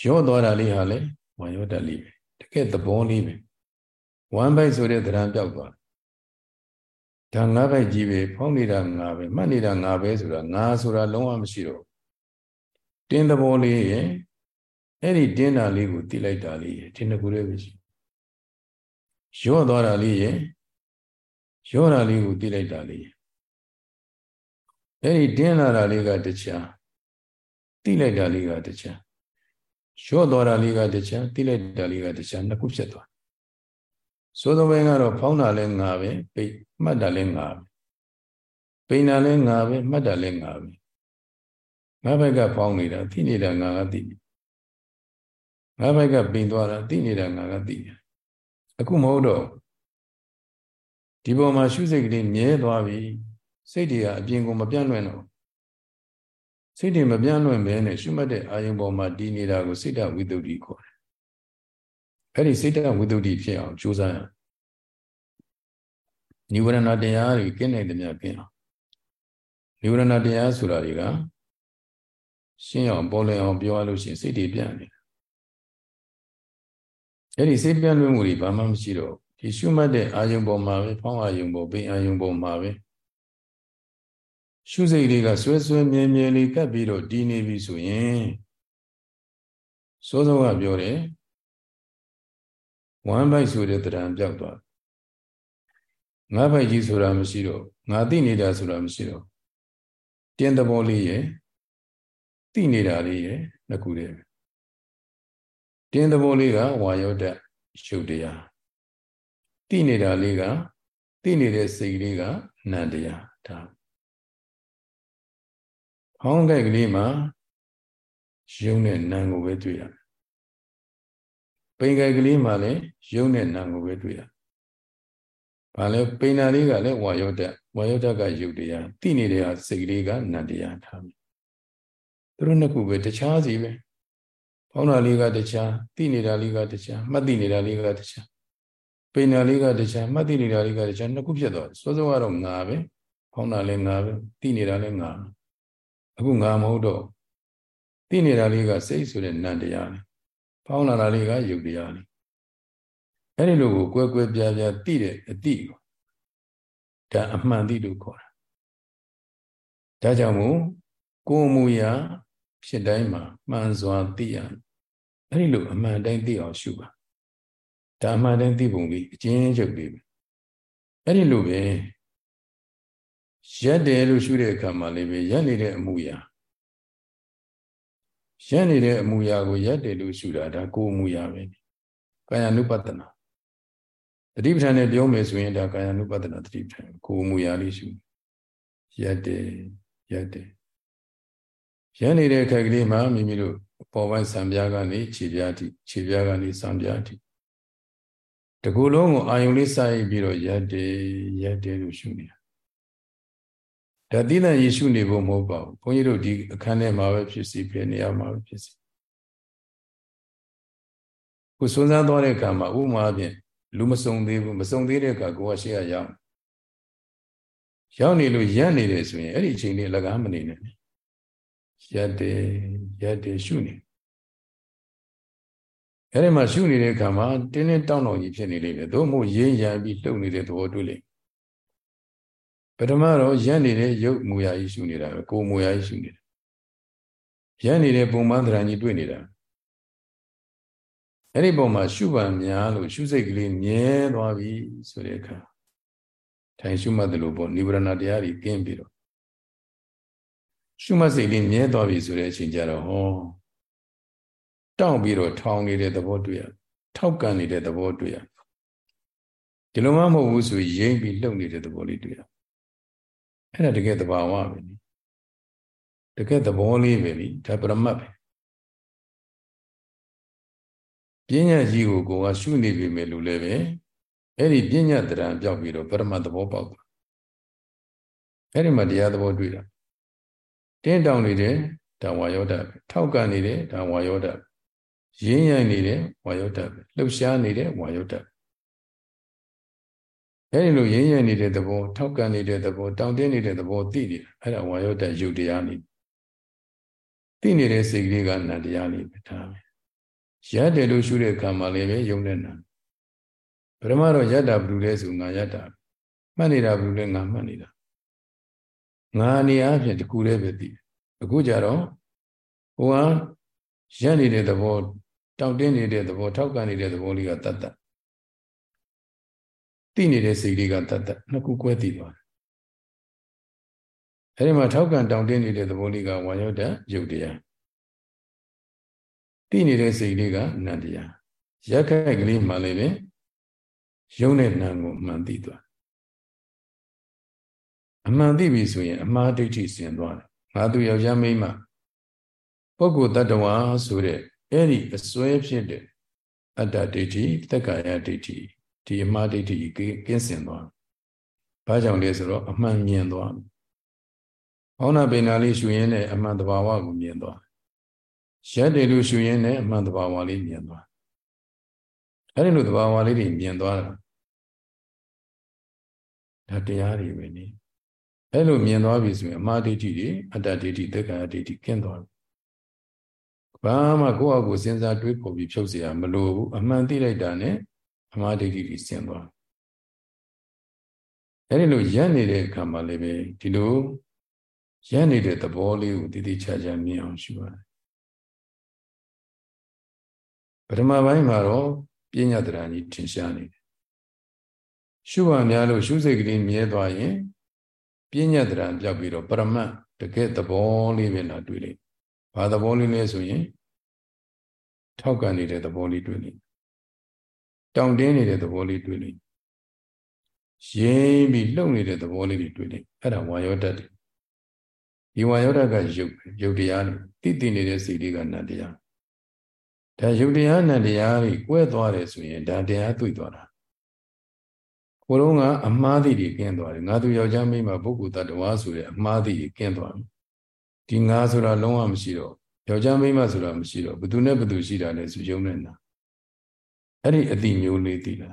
ရော့သွားတာလေးဟာလေဝါယောတတ်လေးပဲတကယ်သဘောလေးပဲဝမ်းပိုက်ဆိုတဲ့သဏ္ဍာန်ပြောက်သွား ဒါငါးပိုက်ကြီးပဲဖောင်းနေတာငါပဲမှတ်နေတာငါပဲဆိုတာငါဆိုတာလုံးဝမရှိတော့တင်းသဘောလေးရဲ့အဲ့ဒီတင်းတာလေးကိုတိလိုက်တာလေးရဲ့ဒီနှစ်ခုလေးပဲရှိရော့သွားတာလေးရဲ့ရော့တာလေးကိုတိလိုက်တာလေးရဲ့အဲ့ဒီတင်းလာတာလေးကတခြားတိလိုက်တာလေးကတခြားရော့သွားတာလေးကတခြားတိလိုက်တာလေးကတခြားနှစ်ခုဖြစ်သွား သို့သောဘင်းကတော့ဖောင်းတာလဲငါပဲပိတ်မှတ်တာလဲငါပဲပိန်တာလဲငါပဲမှတ်တာလဲငါပဲငါဘက်ကဖောင်းနေတာသိနေတာငါကသိငါဘက်ကပိန်သွားတာသိနေတာငါကသိအခုမဟုတ်တော့ဒီပေါ်မှာရှုစိတ်ကလေးမြဲသွားပြီစိတ်တွေကအပြင်ကိုမပြန့်လွင့်တော့စိတ်တွေမပြန့်လွင့်ဘဲနဲ့ရှုမှတ်တဲ့အာယုံပေါ်မှာတည်နေတာကိုစိတ်တဝိတ္တုခေါ်တယ် အဲ့ဒီစိတ်တဝိတ္တုဖြစ်အောင်ကြိုးစားရနိဝရဏတရားတွေကင်းနိုင်တယ်များကင်းအောင်နိဝရဏတရားဆိုတာတွေကရှင်းအောင်ပေါ်လည်အောင်ပြောရလို့ရှိရင်စိတ်တွေပြန့်နေတယ်အဲ့ဒီစိတ်ပြန့်လွင့်မှုတွေဘာမှမရှိတော့ဒီရှုမှတ်တဲ့အာယုံပေါ်မှာပဲဖောင်းအာယုံပေါ်ပိန်အာယုံပေါ်မှာပဲရှုစိတ်တွေကဆွဲဆွဲမြဲမြဲလေးကပ်ပြီးတော့တည်နေပြီဆိုရင်စိုးစိုးကပြောတယ် ဝမ်းပိုက်ဆိုတဲ့တရားပြောက်သွားငါးပိုက်ကြီးဆိုတာမရှိတော့ငါသိနေတာဆိုတာမရှိတော့တင်းသဘောလေးရဲ့သိနေတာလေးရဲ့နှစ်ခုတည်းတင်းသဘောလေးကဝါယောတရှုပ်တရားသိနေတာလေးကသိနေတဲ့စိတ်လေးကနန္တရားဒါဟောင်းတဲ့ကလေးမှာယုံတဲ့နာမ်ကိုပဲတွေ့ရ ပိန်ကယ်ကလေးမှာလည်းယုံတဲ့နာမ်ကိုပဲတွေ့ရဘာလဲပိန်နာလေးကလည်းဝါယောတဝါယောတကယုတ်တရားသိနေတဲ့စိတ်ကလေးကနန္တရားထားပြီသူတို့နှစ်ခုပဲတခြားစီပဲဖောင်းတာလေးကတခြားသိနေတာလေးကတခြားမှတ်သိနေတာလေးကတခြားပိန်နာလေးကတခြားမှတ်သိနေတာလေးကတခြားနှစ်ခုဖြစ်သွားတယ်စောစောကတော့ငါပဲဖောင်းတာလည်းငါပဲသိနေတာလည်းငါအခုငါမဟုတ်တော့သိနေတာလေးကစိတ်ဆိုတဲ့နံတရားလေး ဖောင်းလာတာလေးကယုတ်တရားလေးအဲ့ဒီလိုကိုကွဲကွဲပြားပြားသိတဲ့အတိကိုဒါအမှန်တိလို့ခေါ်တာဒါကြောင့်မို့ကိုယ်မူရာဖြစ်တိုင်းမှာမှန်စွာသိရအဲ့ဒီလိုအမှန်တိုင်းသိအောင်ရှုပါဒါအမှန်တိုင်းသိပုံပြီးအကျဉ်းချုပ်လေးပဲအဲ့ဒီလိုပဲရက်တယ်လို့ရှုတဲ့အခါမှာလေးပဲရက်နေတဲ့အမှုရာ ရက်နေတဲ့အမှုရာကိုရက်တယ်လို့ရှုတာဒါကိုယ်အမှုရာပဲကာယ ानु ပတ္တနာတတိပဋ္ဌာန်နဲ့ပြောမယ်ဆိုရင်ဒါကာယ ानु ပတ္တနာတတိပဋ္ဌာန်ကိုယ်အမှုရာလေးရှုရက်တယ်ရက်တယ်ရက်နေတဲ့အခါကလေးမှာမိမိတို့ပေါ်ပိုင်းစံပြားကနေခြေပြားထိခြေပြားကနေစံပြားထိတကူလုံးကိုအာယုံလေးစိုက်ပြီးတော့ရက်တယ်ရက်တယ်လို့ရှုနေတာ ဒါသီလယေရှုနေဖို့မဟုတ်ပါဘူးဘုန်းကြီးတို့ဒီအခန်းထဲမှာပဲဖြစ်စီပြနေရမှာပဲဖြစ်စီကိုစွန်းစားသွားတဲ့အခါမှာဥမာဖြင့်လူမစုံသေးဘူးမစုံသေးတဲ့အခါကိုကရှေ့ကရောက်ရောက်နေလို့ရက်နေတယ်ဆိုရင်အဲ့ဒီအချိန်လေးလကားမနေနဲ့ရက်တယ်ရက်တယ်ရှုနေအဲ့ဒီမှာရှုနေတဲ့အခါမှာတင်းတင်းတောင်းတောင်းကြီးဖြစ်နေလိမ့်မယ်သို့မဟုတ်ရင်းရံပြီးလှုပ်နေတဲ့သဘောတွေ့လိမ့် ပထမတော့ရက်နေတဲ့ရုပ်မူရာကြီးရှုနေတာပဲကိုယ်မူရာကြီးရှုနေတာရက်နေတဲ့ပုံမှန်သဏ္ဍာန်ကြီးတွေ့နေတာအဲ့ဒီပုံမှာရှုပံများလို့ရှုစိတ်ကလေးမြဲသွားပြီဆိုတဲ့အခါထိုင်ရှုမှတ်တယ်လို့ပေါ့နိဗ္ဗာန်တရားကြီးကျင်းပြီးတော့ရှုမှတ်စိတ်လေးမြဲသွားပြီဆိုတဲ့အချိန်ကျတော့ဟောတောင့်ပြီးတော့ထောင်နေတဲ့သဘောတွေ့ရထောက်ကန်နေတဲ့သဘောတွေ့ရဒီလိုမှမဟုတ်ဘူးဆိုရင်ပြီးလှုပ်နေတဲ့သဘောလေးတွေ့ရ အဲ့ဒါတကယ်သဘာဝပဲနိတကယ်သဘောလေးပဲနိဒါပရမတ်ပဲပညာကြီးကိုကိုကရှုနေပြီမယ်လို့လည်းပဲအဲ့ဒီပညာတရံပြောက်ပြီးတော့ပရမတ်သဘောပေါက်သွားအဲ့ဒီမှာတရားသဘောတွေ့တာတင်းတောင်နေတယ်ဒါဝါယောဒပဲထောက်ကန်နေတယ်ဒါဝါယောဒရင်းရိုင်နေတယ်ဝါယောဒပဲလှုပ်ရှားနေတယ်ဝါယောဒ အဲဒီလိုရင်းရဲနေတဲ့သဘောထောက်ကန်နေတဲ့သဘောတောင်းတင်းနေတဲ့သဘောသိနေတာအဲ့ဒါဝါယောတယုတ်တရားနေသိနေတဲ့စိတ်ကလေးကနန္တရားနေပဲဒါပဲရက်တယ်လို့ရှုတဲ့အခါမှာလည်းပဲယုံတဲ့နာပရမတော့ယတ္တာဘုလဲဆိုငါယတ္တာမှတ်နေတာဘုလဲငါမှတ်နေတာငါနေအဖြစ်တကူလေးပဲသိအခုကြတော့ဟိုကရက်နေတဲ့သဘောတောင့်တင်းနေတဲ့သဘောထောက်ကန်နေတဲ့သဘောလေးကတတ်တတ် သိနေတဲ့စိတ်လေးကတတ်တတ်နှစ်ခုကွဲသိသွားတယ်အဲဒီမှာထောက်ကန်တောင့်တင်းနေတဲ့သဘောလေးကဝါယောတရုပ်တရားသိနေတဲ့စိတ်လေးကနန္တရားရက်ခက်ကလေးမှလည်းပဲယုံတဲ့နာကိုမှန်သိသွားအမှန်သိပြီဆိုရင်အမှားဒိဋ္ဌိဆင်သွားတယ်ငါသူယောက်ျားမိန်းမပုဂ္ဂိုလ်တ attva ဆိုတဲ့အဲ့ဒီအစွဲဖြစ်တဲ့အတ္တဒိဋ္ဌိတက္ကာယဒိဋ္ဌိ ဒီအမှားဒိဋ္ဌိကင်းစင်သွားဘာကြောင့်လဲဆိုတော့အမှန်မြင်သွားဘောင်းနာပင်နာလေးရှူရင်းနဲ့အမှန်တဘာဝကိုမြင်သွားရက်တယ်လို့ရှူရင်းနဲ့အမှန်တဘာဝလေးမြင်သွားအဲ့ဒီလိုတဘာဝလေးတွေမြင်သွားတာဒါတရားတွေပဲနိအဲ့လိုမြင်သွားပြီဆိုရင်အမှားဒိဋ္ဌိတွေအတ္တဒိဋ္ဌိသက္ကာဒိဋ္ဌိကင်းသွားပြီဘာမှကိုယ့်အကိုစဉ်းစားတွေးပေါ်ပြီးဖြုတ်เสียမလိုဘူးအမှန်သိလိုက်တာနဲ့ အမှားဒိဋ္ဌိတွေဆင်းသွားအဲဒီလိုရက်နေတဲ့အခါမှာလည်းပဲဒီလိုရက်နေတဲ့သဘောလေးကိုတည်တည်ချာချာမြင်အောင်ရှုရတယ်ပထမပိုင်းမှာတော့ပညာတရာကြီးထင်ရှားနေတယ်ရှုပါများလို့ရှုစိတ်ကလေးမြဲသွားရင်ပညာတရာပြောက်ပြီးတော့ပရမတ်တကယ်သဘောလေးပဲလာတွေ့လိမ့်ဘာသဘောလေးလဲဆိုရင်ထောက်ကန်နေတဲ့သဘောလေးတွေ့လိမ့် တောင့်တင်းနေတဲ့သဘောလေးတွေ့လိမ့်ရင်းပြီးလှုပ်နေတဲ့သဘောလေးတွေတွေ့လိမ့်အဲ့ဒါဝါယောတတ်တယ်ဒီဝါယောတတ်ကယုတ်ယုတ်တရားတွေတိတိနေတဲ့စိတ်လေးကနတ်တရားဒါယုတ်တရားနတ်တရားတွေကွဲသွားတယ်ဆိုရင်ဒါတရားတွေ့သွားတာကိုယ်တော့ကအမှားသိတွေကင်းသွားတယ်ငါသူယောက်ျားမိန်းမပုဂ္ဂိုလ်တ attva ဆိုတဲ့အမှားသိတွေကင်းသွားပြီဒီငါဆိုတာလုံးဝမရှိတော့ယောက်ျားမိန်းမဆိုတာမရှိတော့ဘယ်သူနဲ့ဘယ်သူရှိတာလဲဆိုယုံနေတာ အဲ့ဒီအတိမျိုးလေးသိလာ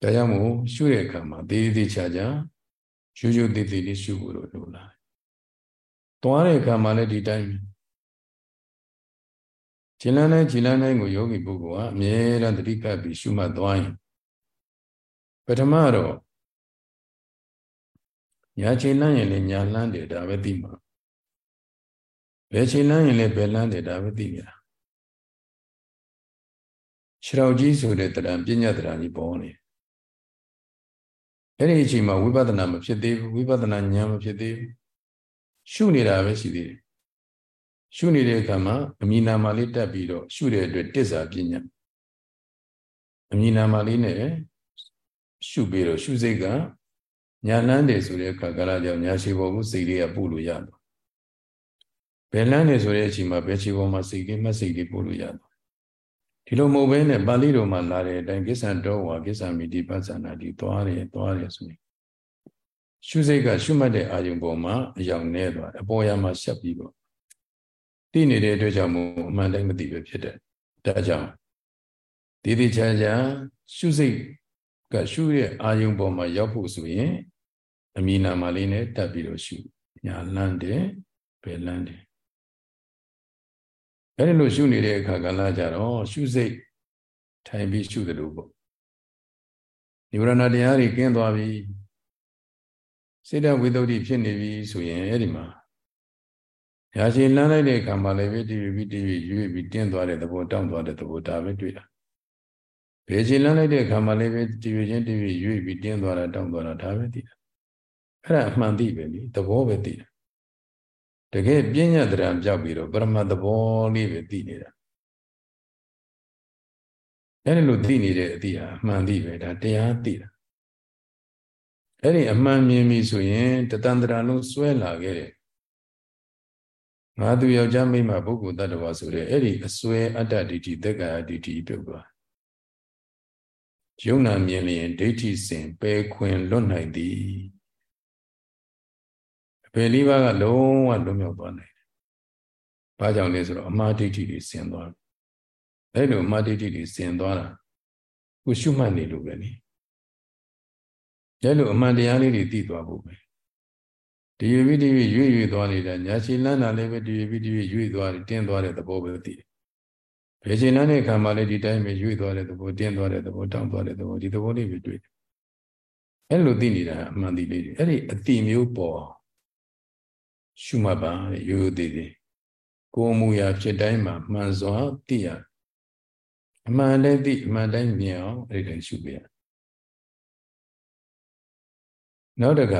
ဒါကြောင့်မို့ရှုတဲ့အခါမှာသေးသေးချာချာရှုရှုသေးသေးလေးရှုဖို့လိုလာသွားတဲ့အခါမှာလည်းဒီတိုင်းခြေလန်းတိုင်းခြေလန်းတိုင်းကိုယောဂီပုဂ္ဂိုလ်ကအမြဲတမ်းတတိကပ်ပြီးရှုမှတ်သွားရင်ပထမတော့ညာခြေလန်းရင်လည်းညာလန်းတယ်ဒါပဲသိမှာဘယ်ခြေလန်းရင်လည်းဘယ်လန်းတယ်ဒါပဲသိနေတာ ခြေတော်ကြီးဆိုတဲ့တရားပညာတရားကြီးပေါ်နေအဲ့ဒီအချိန်မှာဝိပဿနာမဖြစ်သေးဘူးဝိပဿနာဉာဏ်မဖြစ်သေးဘူးရှုနေတာပဲရှိသေးတယ်ရှုနေတဲ့အခါမှာအမိနာမလေးတက်ပြီးတော့ရှုတဲ့အတွက်တစ္ဆာပညာအမိနာမလေးနဲ့ရှုပြီးတော့ရှုစိတ်ကညာလန်းတယ်ဆိုတဲ့အခါကလည်းကြောင့်ညာရှိဘောကိုစိတ်လေးကပို့လို့ရတယ်ဘယ်လန်းတယ်ဆိုတဲ့အချိန်မှာဘယ်ခြေပေါ်မှာစိတ်လေးမှတ်စိတ်လေးပို့လို့ရတယ် ဒီလိုမဟုတ်ဘဲနဲ့ပါဠိတော်မှာလာတဲ့အတိုင်းကိစ္ဆန်တော်ဝါကိစ္ဆာမိတိပဿနာဒီသွားတယ်သွားတယ်ဆိုရင်ရှုစိတ်ကရှုမှတ်တဲ့အာယုံပေါ်မှာအယောင်နေသွားအပေါ်ရမှာဆက်ပြီးတော့သိနေတဲ့အတွက်ကြောင့်မို့အမှန်တိုင်းမသိပဲဖြစ်တယ်ဒါကြောင့်ဒီဒီချာချာရှုစိတ်ကရှုရဲ့အာယုံပေါ်မှာရောက်ဖို့ဆိုရင်အမိနာမလေးနဲ့တက်ပြီးတော့ရှုညာလန်းတယ်ဘယ်လန်းတယ် အဲ့ဒီလိုရှုနေတဲ့အခါကလည်းကြတော့ရှုစိတ်ထိုင်ပြီးရှုတယ်လို့ပေါ့နိဗ္ဗာန်တရားတွေကင်းသွားပြီစိတ်တဝိတ္တုဖြစ်နေပြီဆိုရင်အဲ့ဒီမှာရာရှိလမ်းလိုက်တဲ့အခါမှာလည်းပဲတီဗီတီဗီရွေ့ပြီးတင်းသွားတဲ့သဘောတောင့်သွားတဲ့သဘောဒါပဲတွေ့တာဘယ်ချိန်လမ်းလိုက်တဲ့အခါမှာလည်းပဲတီဗီချင်းတီဗီရွေ့ပြီးတင်းသွားတာတောင့်သွားတာဒါပဲသိတာအဲ့ဒါအမှန်သိပဲလေသဘောပဲသိတာ တကယ်ပြဉ္ညာတရားပြောက်ပြီးတော့ပရမတ်သဘောလေးပဲသိနေတာအဲ့ဒီလိုသိနေတဲ့အတိဟာအမှန်သိပဲဒါတရားသိတာအဲ့ဒီအမှန်မြင်ပြီဆိုရင်တတန်တရာလုံးစွဲလာခဲ့တဲ့ငါသူယောက်ျားမိန်းမပုဂ္ဂိုလ်တ attva ဆိုတဲ့အဲ့ဒီအစွဲအတ္တဒိဋ္ဌိသက်ကာယဒိဋ္ဌိပြုတ်သွားယုံနာမြင်လျင်ဒိဋ္ဌိစဉ်ပယ်ခွင်လွတ်နိုင်သည် အပေလေးပါးကလုံးဝလွတ်မြောက်သွားနိုင်တယ်။ဘာကြောင့်လဲဆိုတော့အမှားဒိဋ္ဌိတွေဆင်သွားတယ်။အဲ့လိုအမှားဒိဋ္ဌိတွေဆင်သွားတာကိုရှုမှတ်နေလို့ပဲလေ။အဲ့လိုအမှန်တရားလေးတွေသိသွားဖို့ပဲဒီရပြီးဒီပြီးရွေ့ရွေ့သွားနေတာညာချီလန်းတာလည်းပဲဒီရပြီးဒီပြီးရွေ့သွားတယ်တင်းသွားတဲ့သဘောပဲသိတယ်ဘယ်ချိန်လန်းတဲ့အခါမှာလည်းဒီတိုင်းပဲရွေ့သွားတဲ့သဘောတင်းသွားတဲ့သဘောတောင်းသွားတဲ့သဘောဒီသဘောလေးပဲတွေ့တယ်အဲ့လိုသိနေတာအမှန်သိလေးတွေအဲ့ဒီအတိမျိုးပေါ် ရှုမှတ်ပါရိုးရိုးသေးသေးကိုယ်မူရာဖြစ်တိုင်းမှာမှန်စွာသိရအမှန်လည်းသိအမှန်တိုင်းမြင်အောင်အဲ့ဒီရှုပြရနောက်တက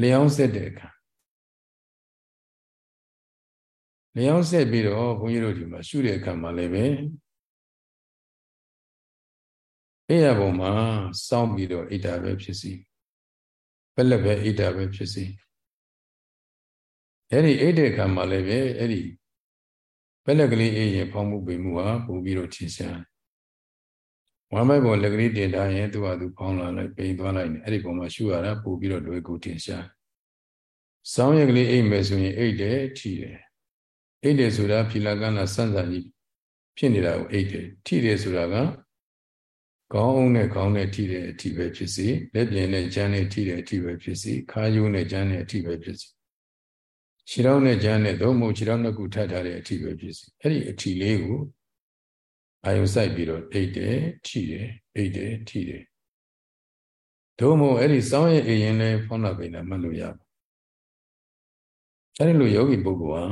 လျောင်းဆက်တဲ့အခါလျောင်းဆက်ပြီးတော့ဘုန်းကြီးတို့ဒီမှာရှုတဲ့အခါမှာလည်းပဲအဲ့ရပုံမှာစောင်းပြီးတော့အိတ်တာပဲဖြစ်စီပက်လက်ပဲအိတ်တာပဲဖြစ်စီ အဲ့ဒီအိတ်တဲ့အခါမှာလည်းပဲအဲ့ဒီပက်လက်ကလေးအေးရင်ဖောင်းမှုပိမှုဟာပို့ပြီးတော့ထင်ရှားဝမ်းမိုက်ပေါ်လက်ကလေးတင်ထားရင်သူ့ဟာသူဖောင်းလာလိုက်ပိန်သွားလိုက်နေအဲ့ဒီပုံမှာရှုရတာပို့ပြီးတော့လွယ်ကူတင်ရှားစောင်းရက်ကလေးအိတ်မယ်ဆိုရင်အိတ်တယ်ထိတယ်အိတ်တယ်ဆိုတာဖီလာကနာစန့်စန့်ကြီးဖြစ်နေတာကိုအိတ်တယ်ထိတယ်ဆိုတာကခေါင်းအုံးနဲ့ခေါင်းနဲ့ထိတဲ့အထိပဲဖြစ်စီလက်ပြင်နဲ့ကြမ်းနဲ့ထိတဲ့အထိပဲဖြစ်စီခါးယိုးနဲ့ကြမ်းနဲ့အထိပဲဖြစ်စီ ခြေထောက်နဲ့ကြမ်းနဲ့သို့မဟုတ်ခြေထောက်နှစ်ခုထပ်ထားတဲ့အထိပဲဖြစ်စီအဲ့ဒီအထိလေးကိုအာယုစိုက်ပြီးတော့အိတ်တယ်ထိတယ်အိတ်တယ်ထိတယ်သို့မဟုတ်အဲ့ဒီစောင်းရဲ့အိရင်လည်းဖောင်းလာပိန်တာမှတ်လို့ရပါအဲ့ဒီလိုယောဂီပုဂ္ဂိုလ်ဟာ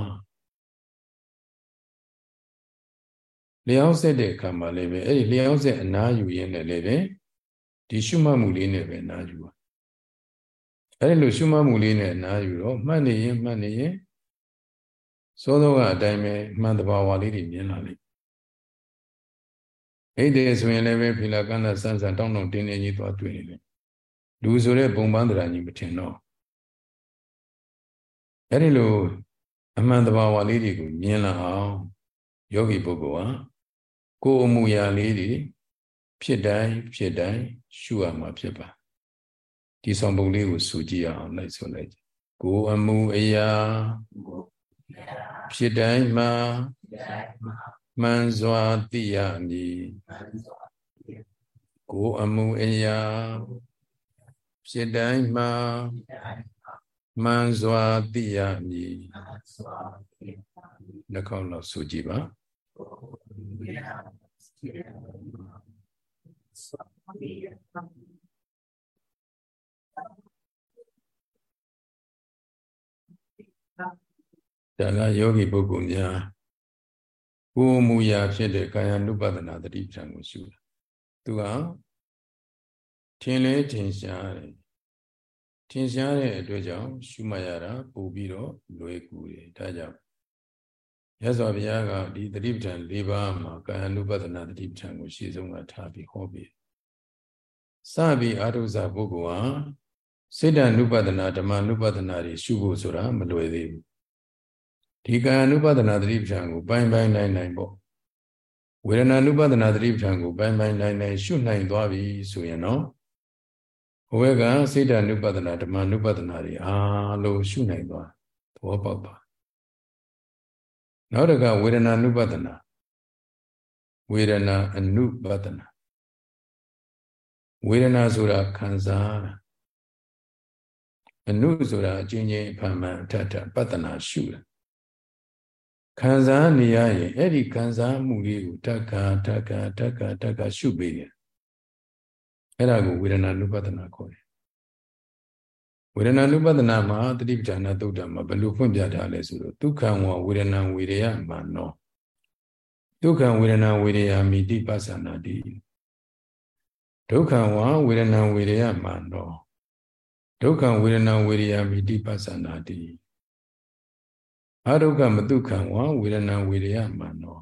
လျှောက်ဆက်တဲ့အခါမှာလည်းပဲအဲ့ဒီလျှောက်ဆက်အနာယူရင်းနဲ့လည်းပဲဒီရှုမှတ်မှုလေးနဲ့ပဲအနာယူပါ အဲ့ဒီလိုရှုမှတ်မှုလေးနဲ့အနာယူတော့မှတ်နေရင်မှတ်နေရင်စောစောကအတိုင်းပဲမှန်တဘာဝလေးတွေမြင်လာလိမ့်အိတ်တယ်ဆိုရင်လည်းပဲဖီလာကန္နဆန်းဆန်းတောင်းတောင်းတင်းတင်းကြီးသွားတွေ့နေတယ်လူဆိုတဲ့ပုံပန်းတရားကြီးမထင်တော့အဲ့ဒီလိုအမှန်တဘာဝလေးတွေကိုမြင်လာအောင်ယောဂီပုဂ္ဂိုလ်ဟာကိုယ်အမှုရာလေးတွေဖြစ်တိုင်းဖြစ်တိုင်းရှုရမှာဖြစ်ပါ ဒီဆောင်ပုံလေးကိုစူကြည့်အောင်လိုက်ဆိုလိုက်ကိုယ်အမှုအရာဖြစ်တိုင်းမှာမှန်စွာသိရမည်ကိုယ်အမှုအရာဖြစ်တိုင်းမှာမှန်စွာသိရမည်နှခေါင်းလောက်ဆိုကြည့်ပါ ဒါကယောဂီပုဂ္ဂိုလ်များ ကိုမူရာဖြစ်တဲ့ကာယ ानु ပဒနာတတိပ္ပံကိုရှုတာသူကထင်လဲထင်ရှားတယ်ထင်ရှားတဲ့အတွက်ကြောင့်ရှုမှတ်ရတာပို့ပြီးတော့လွယ်ကူတယ်ဒါကြောင့်ရသော်ဘုရားကဒီတတိပ္ပံ၄ပါးမှာကာယ ानु ပဒနာတတိပ္ပံကိုရှေ့ဆုံးကထားပြီးဟောပြီးစပြီးအာထုဇာပုဂ္ဂိုလ်ဟာစေတ ानु ပဒနာဓမ္မ ानु ပဒနာတွေရှုဖို့ဆိုတာမလွယ်သေးဘူး ဒီကာယ ानु ပဒနာတတိပ္ပံကိုပိုင်းပိုင်းနိုင်နိုင်ပေါ့ဝေဒနာ ानु ပဒနာတတိပ္ပံကိုပိုင်းပိုင်းနိုင်နိုင်ရှုနိုင်သွားပြီဆိုရင်တော့ဘဝကစေတ ानु ပဒနာဓမ္မ ानु ပဒနာတွေအားလုံးရှုနိုင်သွားသဘောပေါက်ပါနောက်တကဝေဒနာ ानु ပဒနာဝေဒနာအနုပဒနာဝေဒနာဆိုတာခံစားတာအနုဆိုတာအချင်းချင်းဖန်မှန်အထက်ထပတ္တနာရှုတာ ခံစားနေရရင်အဲ့ဒီခံစားမှုလေးကိုတက္ကတက္ကတက္ကတက္ကရှုပေးတယ်အဲ့ဒါကိုဝေဒနာနုပဒနာခေါ်တယ်ဝေဒနာနုပဒနာမှာတတိပဌာနာသုတ်တံမှာဘယ်လိုဖွင့်ပြထားလဲဆိုတော့ဒုက္ခံဝဝေဒနာဝေရယမာနောဒုက္ခံဝေဒနာဝေရယမိတိပသနာတိဒုက္ခံဝဝေဒနာဝေရယမာနောဒုက္ခံဝေဒနာဝေရယမိတိပသနာတိ အဒုက္ခမတုခံဝဝေဒနာဝေရယမာနော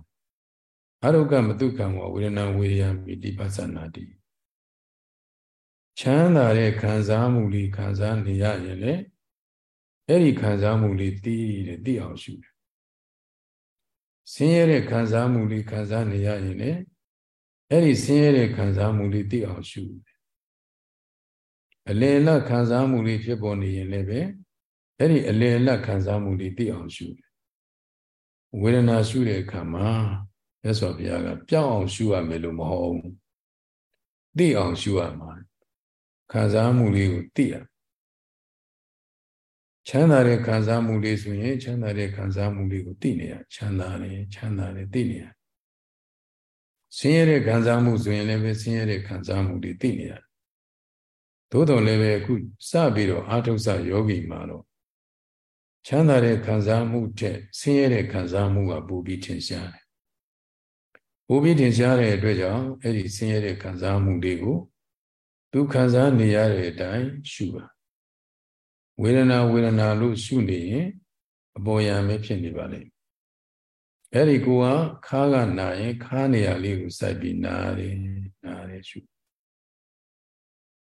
အဒုက္ခမတုခံဝဝေဒနာဝေရယမိတိပသနာတိချမ်းသာတဲ့ခံစားမှုလေးခံစားနေရရင်လေအဲ့ဒီခံစားမှုလေးသိတယ်သိအောင်ရှုတယ်ဆင်းရဲတဲ့ခံစားမှုလေးခံစားနေရရင်လေအဲ့ဒီဆင်းရဲတဲ့ခံစားမှုလေးသိအောင်ရှုတယ်အလယ်လတ်ခံစားမှုလေးဖြစ်ပေါ်နေရင်လည်းပဲ အဲ့ဒီအလယ်လတ်ခံစားမှုလေးသိအောင်ရှုတယ်ဝေဒနာရှုတဲ့အခါမှာမြတ်စွာဘုရားကပြောင်းအောင်ရှုရမယ်လို့မဟုတ်ဘူးသိအောင်ရှုရမှာခံစားမှုလေးကိုသိရချမ်းသာတဲ့ခံစားမှုလေးဆိုရင် ချမ်းသာတဲ့ခံစားမှုလေးကိုသိနေရချမ်းသာတယ်ချမ်းသာတယ်သိနေရဆင်းရဲတဲ့ခံစားမှုဆိုရင်လည်းပဲဆင်းရဲတဲ့ခံစားမှုတွေသိနေရသို့တော်လည်းပဲအခုစပြီးတော့အာထုဆယောဂီမှာတော့ ချမ်းသာတဲ့ခံစားမှုတဲ့ဆင်းရဲတဲ့ခံစားမှုကပူပြီးထင်ရှားတယ်ပူပြီးထင်ရှားတဲ့အတွက်ကြောင့်အဲ့ဒီဆင်းရဲတဲ့ခံစားမှုတွေကိုသူခံစားနေရတဲ့အတိုင်းရှုပါဝေဒနာဝေဒနာလို့ရှုနေရင်အပေါ်ယံပဲဖြစ်နေပါလိမ့်အဲ့ဒီကိုကခါးကနာရင်ခါးနေရလေးကိုစိုက်ပြီးနာတယ်နာတယ်ရှု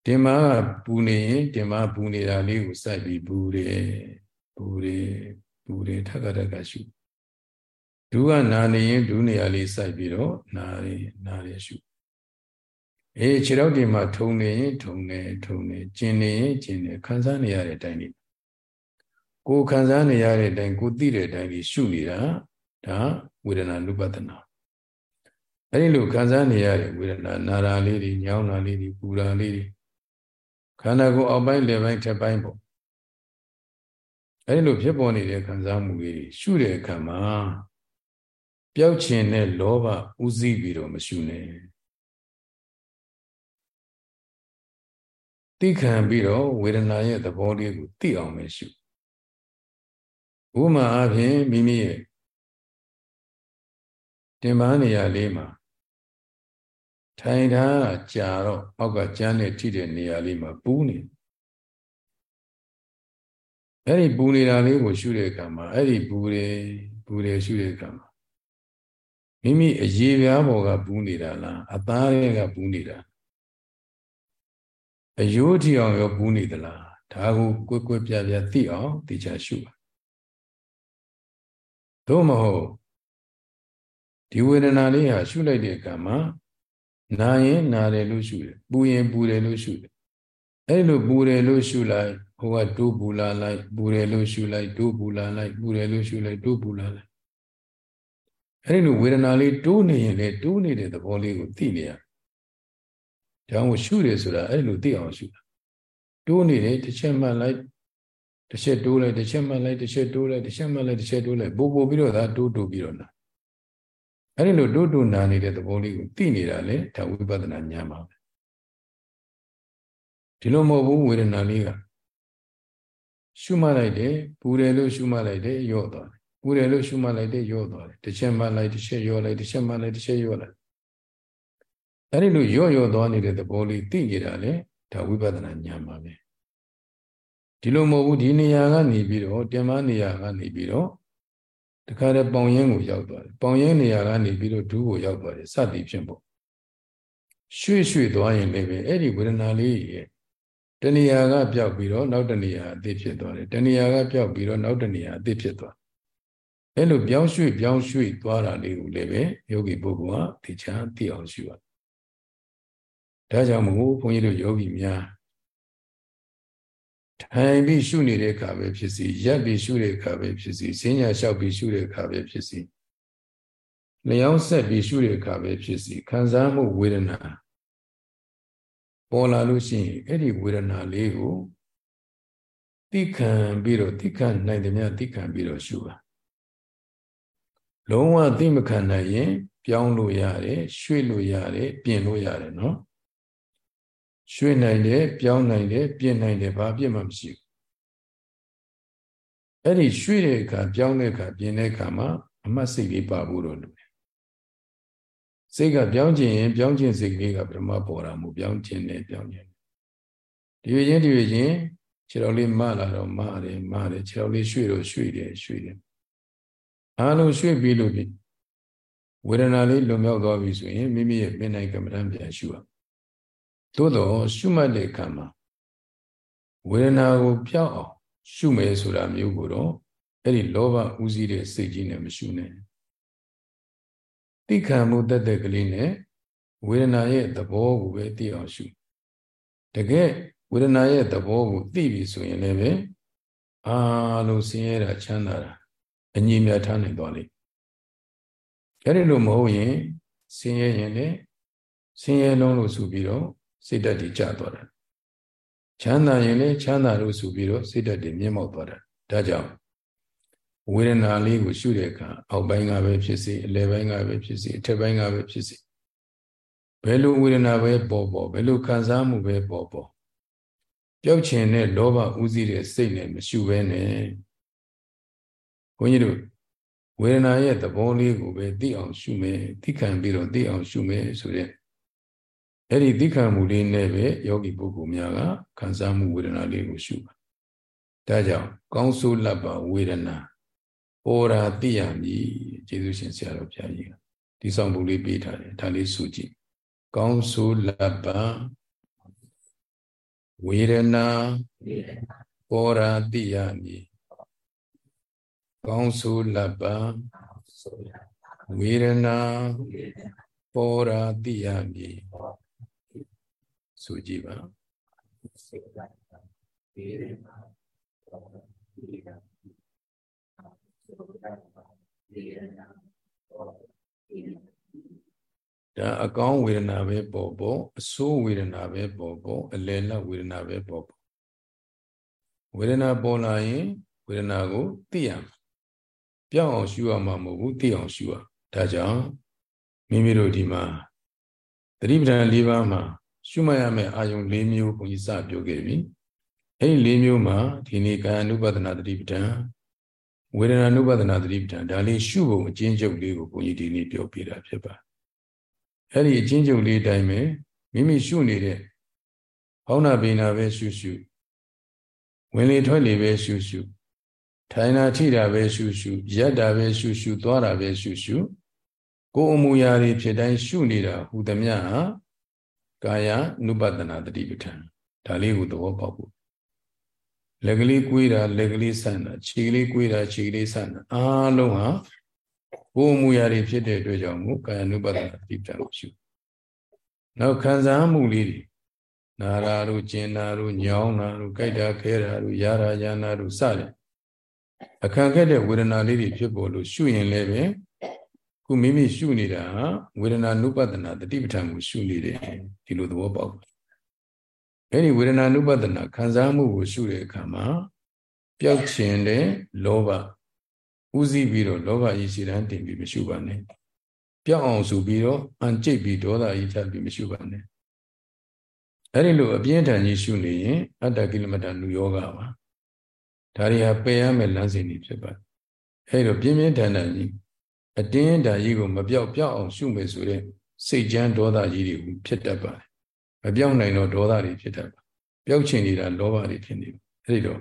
တင်မကပူနေရင်တင်မပူနေတာလေးကိုစိုက်ပြီးပူတယ် ပူတယ်ပူတယ်ထက်ကထက်ကရှုဒုကနာနေရင်ဒုနေရာလေးစိုက်ပြီးတော့နာတယ်နာတယ်ရှုအေးခြေထောက်တွေမှာထုံနေရင်ထုံနေထုံနေကျင်နေရင်ကျင်နေခံစားနေရတဲ့အတိုင်းဒီကိုခံစားနေရတဲ့အတိုင်းကိုသိတဲ့အတိုင်းဒီရှုနေတာဒါဝေဒနာနုပဒနာအဲဒီလိုခံစားနေရတဲ့ဝေဒနာနာရာလေးတွေညောင်းတာလေးတွေပူတာလေးတွေခန္ဓာကိုယ်အောက်ပိုင်းလယ်ပိုင်းထက်ပိုင်းပေါ့ အဲဒီလိုဖြစ်ပေါ်နေတဲ့ခံစားမှုလေးတွေရှုတဲ့အခါမှာပျောက်ခြင်းနဲ့လောဘဥစည်းပြီးတော့မရှုနဲ့သိခံပြီးတော့ဝေဒနာရဲ့သဘောလေးကိုသိအောင်ပဲရှုဥပမာအားဖြင့်မိမိရဲ့တင်ပန်းနေရာလေးမှာထိုင်ထားကြာတော့အောက်ကကျန်းနဲ့ထိတဲ့နေရာလေးမှာပူးနေ အဲ့ဒီပူနေတာလေးကိုရှုတဲ့အခါမှာအဲ့ဒီပူတယ်ပူတယ်ရှုတဲ့အခါမှာမိမိအရေးပြားပေါ်ကပူးနေတာလားအသားတွေကပူးနေတာအယိုးထီအောင်ရောပူးနေသလားဒါကိုကွက်ကွက်ပြပြသိအောင်သိချရှုပါသို့မဟုတ်ဒီဝေဒနာလေးဟာရှုလိုက်တဲ့အခါမှာနာရင်နာတယ်လို့ရှုတယ်ပူရင်ပူတယ်လို့ရှုတယ်အဲ့လိုပူတယ်လို့ရှုလိုက် ဟိုကတိုးပူလာလိုက်ပူတယ်လို့ရှုလိုက်တိုးပူလာလိုက်ပူတယ်လို့ရှုလိုက်တိုးပူလာလိုက်အဲ့ဒီလိုဝေဒနာလေးတိုးနေရင်လေတိုးနေတဲ့သဘောလေးကိုသိနေရကြောင့်ရှုတယ်ဆိုတာအဲ့လိုသိအောင်ရှုတာတိုးနေတယ်တစ်ချက်မှတ်လိုက်တစ်ချက်တိုးလိုက်တစ်ချက်မှတ်လိုက်တစ်ချက်တိုးလိုက်တစ်ချက်မှတ်လိုက်တစ်ချက်တိုးလိုက်ပို့ပို့ပြီးတော့ဒါတိုးတိုးပြီးတော့နာအဲ့ဒီလိုတိုးတိုးနာနေတဲ့သဘောလေးကိုသိနေတာလေဒါဝိပဿနာဉာဏ်ပါပဲဒီလိုမဟုတ်ဘူးဝေဒနာလေးက ရှုမှတ်လိုက်တယ်ပူတယ်လို့ရှုမှတ်လိုက်တယ်ရော့သွားတယ်ပူတယ်လို့ရှုမှတ်လိုက်တဲ့ရော့သွားတယ်တစ်ချက်မှလိုက်တစ်ချက်ရော့လိုက်တစ်ချက်မှလိုက်တစ်ချက်ရော့လိုက်အဲ့ဒီလိုရော့ရော့သွားနေတဲ့သဘောလေးသိနေတာလေဒါဝိပဿနာဉာဏ်ပါပဲဒီလိုမဟုတ်ဘူးဒီနေရာကနေပြီးတော့တင်မနေရာကနေပြီးတော့တခါတည်းပေါင်ရင်းကိုရောက်သွားတယ်ပေါင်ရင်းနေရာကနေပြီးတော့ဒူးကိုရောက်သွားတယ်စသည်ဖြင့်ပေါ့ရွှေ့ရွှေ့သွားရင်လည်းပဲအဲ့ဒီဝေဒနာလေးရဲ့ တဏှာကပြောက်ပြီးတော့နောက်တဏှာအသေးဖြစ်သွားတယ်တဏှာကပြောက်ပြီးတော့နောက်တဏှာအသေးဖြစ်သွားအဲ့လိုပြောင်းရွှေ့ပြောင်းရွှေ့သွားတာလေးကိုလည်းပဲယောဂီပုဂ္ဂိုလ်ကသိချာသိအောင်ရှိပါဒါကြောင့်မို့ဘုန်းကြီးတို့ယောဂီများထိုင်ပြီးရှုနေတဲ့အခါပဲဖြစ်စီရပ်ပြီးရှုတဲ့အခါပဲဖြစ်စီဈဉ္ညာလျှောက်ပြီးရှုတဲ့အခါပဲဖြစ်စီလျောင်းဆက်ပြီးရှုတဲ့အခါပဲဖြစ်စီခံစားမှုဝေဒနာ ပေါ်လာလို့ရှိရင်အဲ့ဒီဝေဒနာလေးကိုသိခံပြီးတော့သိခံနိုင်တယ်များသိခံပြီးတော့ရှုပါလုံးဝသိမခံနိုင်ရင် ပြောင်းလို့ရတယ်ရွှေ့လို့ရတယ်ပြင်လို့ရတယ်နော်ရွှေ့နိုင်တယ်ပြောင်းနိုင်တယ်ပြင်နိုင်တယ်ဘာပြစ်မှမရှိဘူးအဲ့ဒီရွှေ့တဲ့အခါပြောင်းတဲ့အခါပြင်တဲ့အခါမှာအမှတ်စိတ်လေးပါဖို့တော့လိုတယ် စိတ်ကပြောင်းခြင်းရင်ပြောင်းခြင်းစိတ်လေးကပထမပေါ်တာမို့ပြောင်းခြင်းနဲ့ပြောင်းခြင်းဒီရချင်းဒီရချင်းခြေတော်လေးမလာတော့မတယ်မတယ်ခြေတော်လေးရွှေ့တော့ရွှေ့တယ်ရွှေ့တယ်အားလုံးရွှေ့ပြီးလို့ပြီဝေဒနာလေးလွန်မြောက်သွားပြီဆိုရင်မိမိရဲ့ပင်နိုင်ကမ္မဋ္ဌာန်းပြန်ရှုရသို့တော့ရှုမှတ်တဲ့အခါမှာဝေဒနာကိုပြောက်အောင်ရှုမယ်ဆိုတာမျိုးကိုတော့အဲ့ဒီလောဘဥစည်းတဲ့စိတ်ကြီးနဲ့မရှုနဲ့ သိခံမှုတက်တဲ့ကလေးနဲ့ဝေဒနာရဲ့သဘောကိုပဲသိအောင်ရှုတကယ်ဝေဒနာရဲ့သဘောကိုသိပြီဆိုရင်လည်းပဲအာလို့ဆင်းရဲတာချမ်းသာတာအငြိမြတ်ထားနိုင်သွားလိမ့်အဲ့ဒီလိုမဟုတ်ရင်ဆင်းရဲရင်လည်းဆင်းရဲလုံးလို့ဆိုပြီးတော့စိတ်ဓာတ်တွေကျသွားတယ်ချမ်းသာရင်လည်းချမ်းသာလို့ဆိုပြီးတော့စိတ်ဓာတ်တွေမြင့်မောက်သွားတယ်ဒါကြောင့် ဝေဒနာလေးကိုရှုတဲ့အခါအောက်ပိုင်းကပဲဖြစ်စေအလယ်ပိုင်းကပဲဖြစ်စေအထက်ပိုင်းကပဲဖြစ်စေဘယ်လိုဝေဒနာပဲပေါ်ပေါ်ဘယ်လိုခံစားမှုပဲပေါ်ပေါ်ပျောက်ချင်တဲ့လောဘဥစည်းတဲ့စိတ်နဲ့မရှုဘဲနဲ့ဘုန်းကြီးတို့ဝေဒနာရဲ့သဘောလေးကိုပဲသိအောင်ရှုမယ်သိခံပြီးတော့သိအောင်ရှုမယ်ဆိုတဲ့အဲ့ဒီသိခံမှုလေးနဲ့ပဲယောဂီပုဂ္ဂိုလ်များကခံစားမှုဝေဒနာလေးကိုရှုပါဒါကြောင့်ကောင်းဆိုးလပ်ပါဝေဒနာ ပေါ်ရာသိရမည်ကျေးဇူးရှင်ဆရာတော်ဘုရားကြီးကဒီဆောင်ပုံလေးပေးထားတယ်ဒါလေးဆိုကြည့်ကောင်းဆိုးလပ်ပါဝေဒနာပေါ်ရာသိရမည်ကောင်းဆိုးလပ်ပါဝေဒနာပေါ်ရာသိရမည်ဆိုကြည့်ပါဒါ အကောင်းဝေဒနာပဲပေါ်ပေါ်အဆိုးဝေဒနာပဲပေါ်ပေါ်အလယ်လောက်ဝေဒနာပဲပေါ်ပေါ်ဝေဒနာပေါ်လာရင်ဝေဒနာကိုသိရမှာပြောင်းအောင်ရှုရမှာမဟုတ်ဘူးသိအောင်ရှုရဒါကြောင့်မိမိတို့ဒီမှာသတိပဋ္ဌာန်၄ပါးမှာရှုမှတ်ရမယ့်အာယုံ၄မျိုးဘုန်းကြီးစပြောခဲ့ပြီအဲ့ဒီ၄မျိုးမှာဒီနေ့ကာယ ानु ပဒနာသတိပဋ္ဌာန် ဝေဒနာ ानु ပဒနာသတိပဋ္ဌာန်ဒါလေးရှုဖို့အချင်းချုပ်လေးကိုဘုန်းကြီးဒီနေ့ပြောပြတာဖြစ်ပါအဲ့ဒီအချင်းချုပ်လေးအတိုင်းပဲမိမိရှုနေတဲ့ဟောင်းနာပိနာပဲရှုရှုဝင်လေထွက်လေပဲရှုရှုထိုင်တာထိတာပဲရှုရှုရက်တာပဲရှုရှုသွားတာပဲရှုရှုကိုယ်အမူအရာတွေဖြစ်တိုင်းရှုနေတာဟူသမျှဟာကာယ ानु ပဒနာတတိပဋ္ဌာန်ဒါလေးကိုသဘောပေါက်ဖို့ လက်ကလေးကွေးတာလက်ကလေးဆန့်တာခြေကလေးကွေးတာခြေကလေးဆန့်တာအားလုံးဟာကိုယ်မူရာတွေဖြစ်တဲ့အတွက်ကြောင့်မို့ကာယ ानु ပဒနာတတိပဋ္ဌာန်ကိုရှုနောက်ခံစားမှုလေးတွေနာရာတို့ကျင်နာတို့ညောင်းတာတို့ကြိုက်တာခဲတာတို့ရာရာညာနာတို့စတယ်အခန့်ခဲ့တဲ့ဝေဒနာလေးတွေဖြစ်ပေါ်လို့ရှုရင်လည်းပဲခုမိမိရှုနေတာဝေဒနာနုပဒနာတတိပဋ္ဌာန်ကိုရှုနေတယ်ဒီလိုသဘောပေါက် အဲ့ဒီဝေဒနာနုပဒနာခံစားမှုကိုရှုတဲ့အခါမှာပျောက်ခြင်းတဲ့လောဘဥစည်းပြီးတော့လောဘကြီးရှိတန်းတင်ပြီးမရှုပါနဲ့ပျောက်အောင်ဆိုပြီးတော့အန်ကျိတ်ပြီးဒေါသကြီးထပ်ပြီးမရှုပါနဲ့အဲ့ဒီလိုအပြင်းထန်ကြီးရှုနေရင်အတ္တကိလမတ္တနုယောဂပါဒါတွေဟာပယ်ရမယ့်လမ်းစဉ်တွေဖြစ်ပါတယ်အဲ့တော့ပြင်းပြင်းထန်ထန်ကြီးအတင်းဓာကြီးကိုမပြောက်ပြောက်အောင်ရှုမယ်ဆိုတဲ့စိတ်ကြမ်းဒေါသကြီးတွေဖြစ်တတ်ပါတယ် မပြောက်နိုင်တော့ဒေါသတွေဖြစ်တတ်ပါပျောက်ချင်နေတာလောဘတွေဖြစ်နေတယ်အဲ့ဒီတော့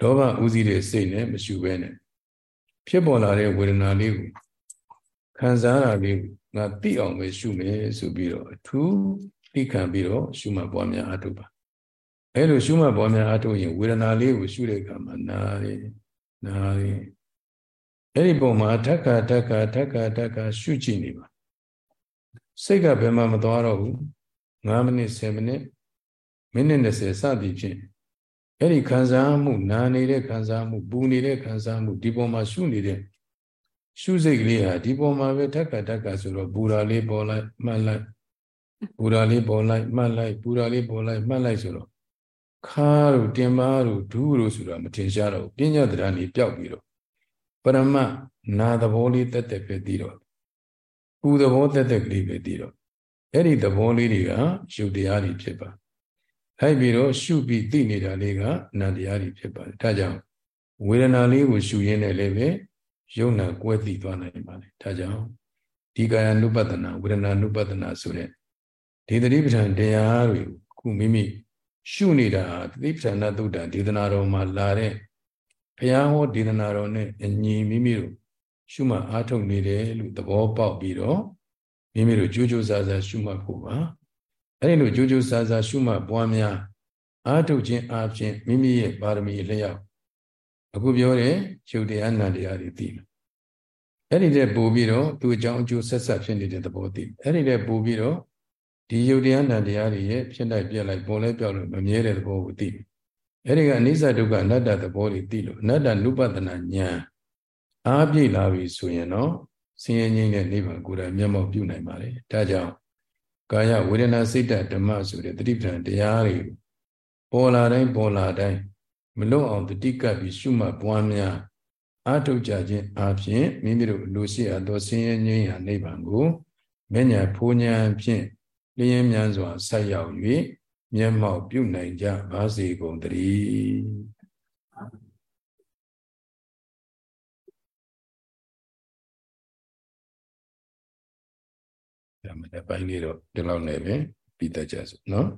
လောဘဥစည်းတဲ့စိတ်နဲ့မရှုဘဲနဲ့ဖြစ်ပေါ်လာတဲ့ဝေဒနာလေးကိုခံစားရလေးငါသိအောင်ပဲရှုမယ်ဆိုပြီးတော့အထူးသိခံပြီးတော့ရှုမှတ်ပွားများအထုပါအဲ့လိုရှုမှတ်ပွားများအထုရင်ဝေဒနာလေးကိုရှုတဲ့အခါမှာနားရနားရအဲ့ဒီပုံမှာထက်ခါထက်ခါထက်ခါထက်ခါရှုကြည့်နေပါစိတ်ကဘယ်မှမသွားတော့ဘူး 9မိနစ်10မိနစ်မိနစ်20စသည်ဖြင့်အဲ့ဒီခံစားမှုနာနေတဲ့ခံစားမှုပူနေတဲ့ခံစားမှုဒီပုံမှာရှုနေတဲ့ရှုစိတ်ကလေးဟာဒီပုံမှာပဲထက်ခါထက်ခါဆိုတော့ဘူရာလေးပေါ်လိုက်မှတ်လိုက်ဘူရာလေးပေါ်လိုက်မှတ်လိုက်ဘူရာလေးပေါ်လိုက်မှတ်လိုက်ဆိုတော့ခါတို့တင်မာတို့ဒူးတို့ဆိုတာမထင်ရှားတော့ပညာတရားနေပျောက်ပြီးတော့ပရမနာသဘောလေးတက်တက်ပဲသိတော့ပူသဘောတက်တက်ကလေးပဲသိတော့ အဲ့ဒီသဘောလေးတွေကရုပ်တရားတွေဖြစ်ပါလိုက်ပြီးတော့ရှုပြီးသိနေတာလေးကနာတရားတွေဖြစ်ပါတယ်ဒါကြောင့်ဝေဒနာလေးကိုရှုရင်းနဲ့လည်းပဲယုံနာကွဲသိသွားနိုင်ပါတယ်ဒါကြောင့်ဒီကာယ ानु ပတနာဝေဒနာ ानु ပတနာဆိုတဲ့ဒီသတိပဋ္ဌာန်တရားတွေခုမိမိရှုနေတာသတိပဋ္ဌာန်သုဒ္ဓဒေသနာတော်မှာလာတဲ့ဘုရားဟောဒေသနာတော်နဲ့အညီမိမိတို့ရှုမှတ်အားထုတ်နေတယ်လို့သဘောပေါက်ပြီးတော့ မိမိတို့ကြိုးကြိုးစားစားရှုမှတ်ဖို့ပါအဲ့ဒီလိုကြိုးကြိုးစားစားရှုမှတ်ပွားများအားထုတ်ခြင်းအပြင်မိမိရဲ့ပါရမီလျောက်အခုပြောတဲ့ရုပ်တရားနာတရားတွေသိမယ်အဲ့ဒီတဲ့ပို့ပြီးတော့သူ့အကြောင်းအကျိုးဆက်ဆက်ဖြစ်နေတဲ့သဘောသိအဲ့ဒီတဲ့ပို့ပြီးတော့ဒီယုတ်တရားနာတရားတွေရဲ့ဖြစ်လိုက်ပြက်လိုက်ပေါ်လဲပြောက်လို့မမြဲတဲ့သဘောကိုသိတယ်အဲ့ဒီကအနိစ္စဒုက္ခအနတ္တသဘောတွေသိလို့အနတ္တနုပဒနာဉာဏ်အားပြည့်လာပြီဆိုရင်တော့ ဆင်းရဲငြိမ်းတဲ့နိဗ္ဗာန်ကိုယ်တိုင်မျက်မှောက်ပြုနိုင်ပါလေဒါကြောင့်ကာယဝေဒနာစိတ်ဓမ္မဆိုတဲ့တတိပဌာန်တရားတွေပေါ်လာတိုင်းပေါ်လာတိုင်းမလွတ်အောင်တတိကပ်ပြီးရှုမှတ်ပွားများအာထုတ်ကြခြင်းအပြင်မိမိတို့လူရှိအပ်သောဆင်းရဲငြိမ်းရာနိဗ္ဗာန်ကိုမဉ္ဇဉ်ဖူးဉဏ်ဖြင့်လျင်းမြန်စွာဆက်ရောက်၍မျက်မှောက်ပြုနိုင်ကြပါစေကုန်သတည်း ဒါမှလည်းပိုင်းလေးတော့ဒီလောက်နဲ့ပဲပြီးတတ်ကြစို့နော်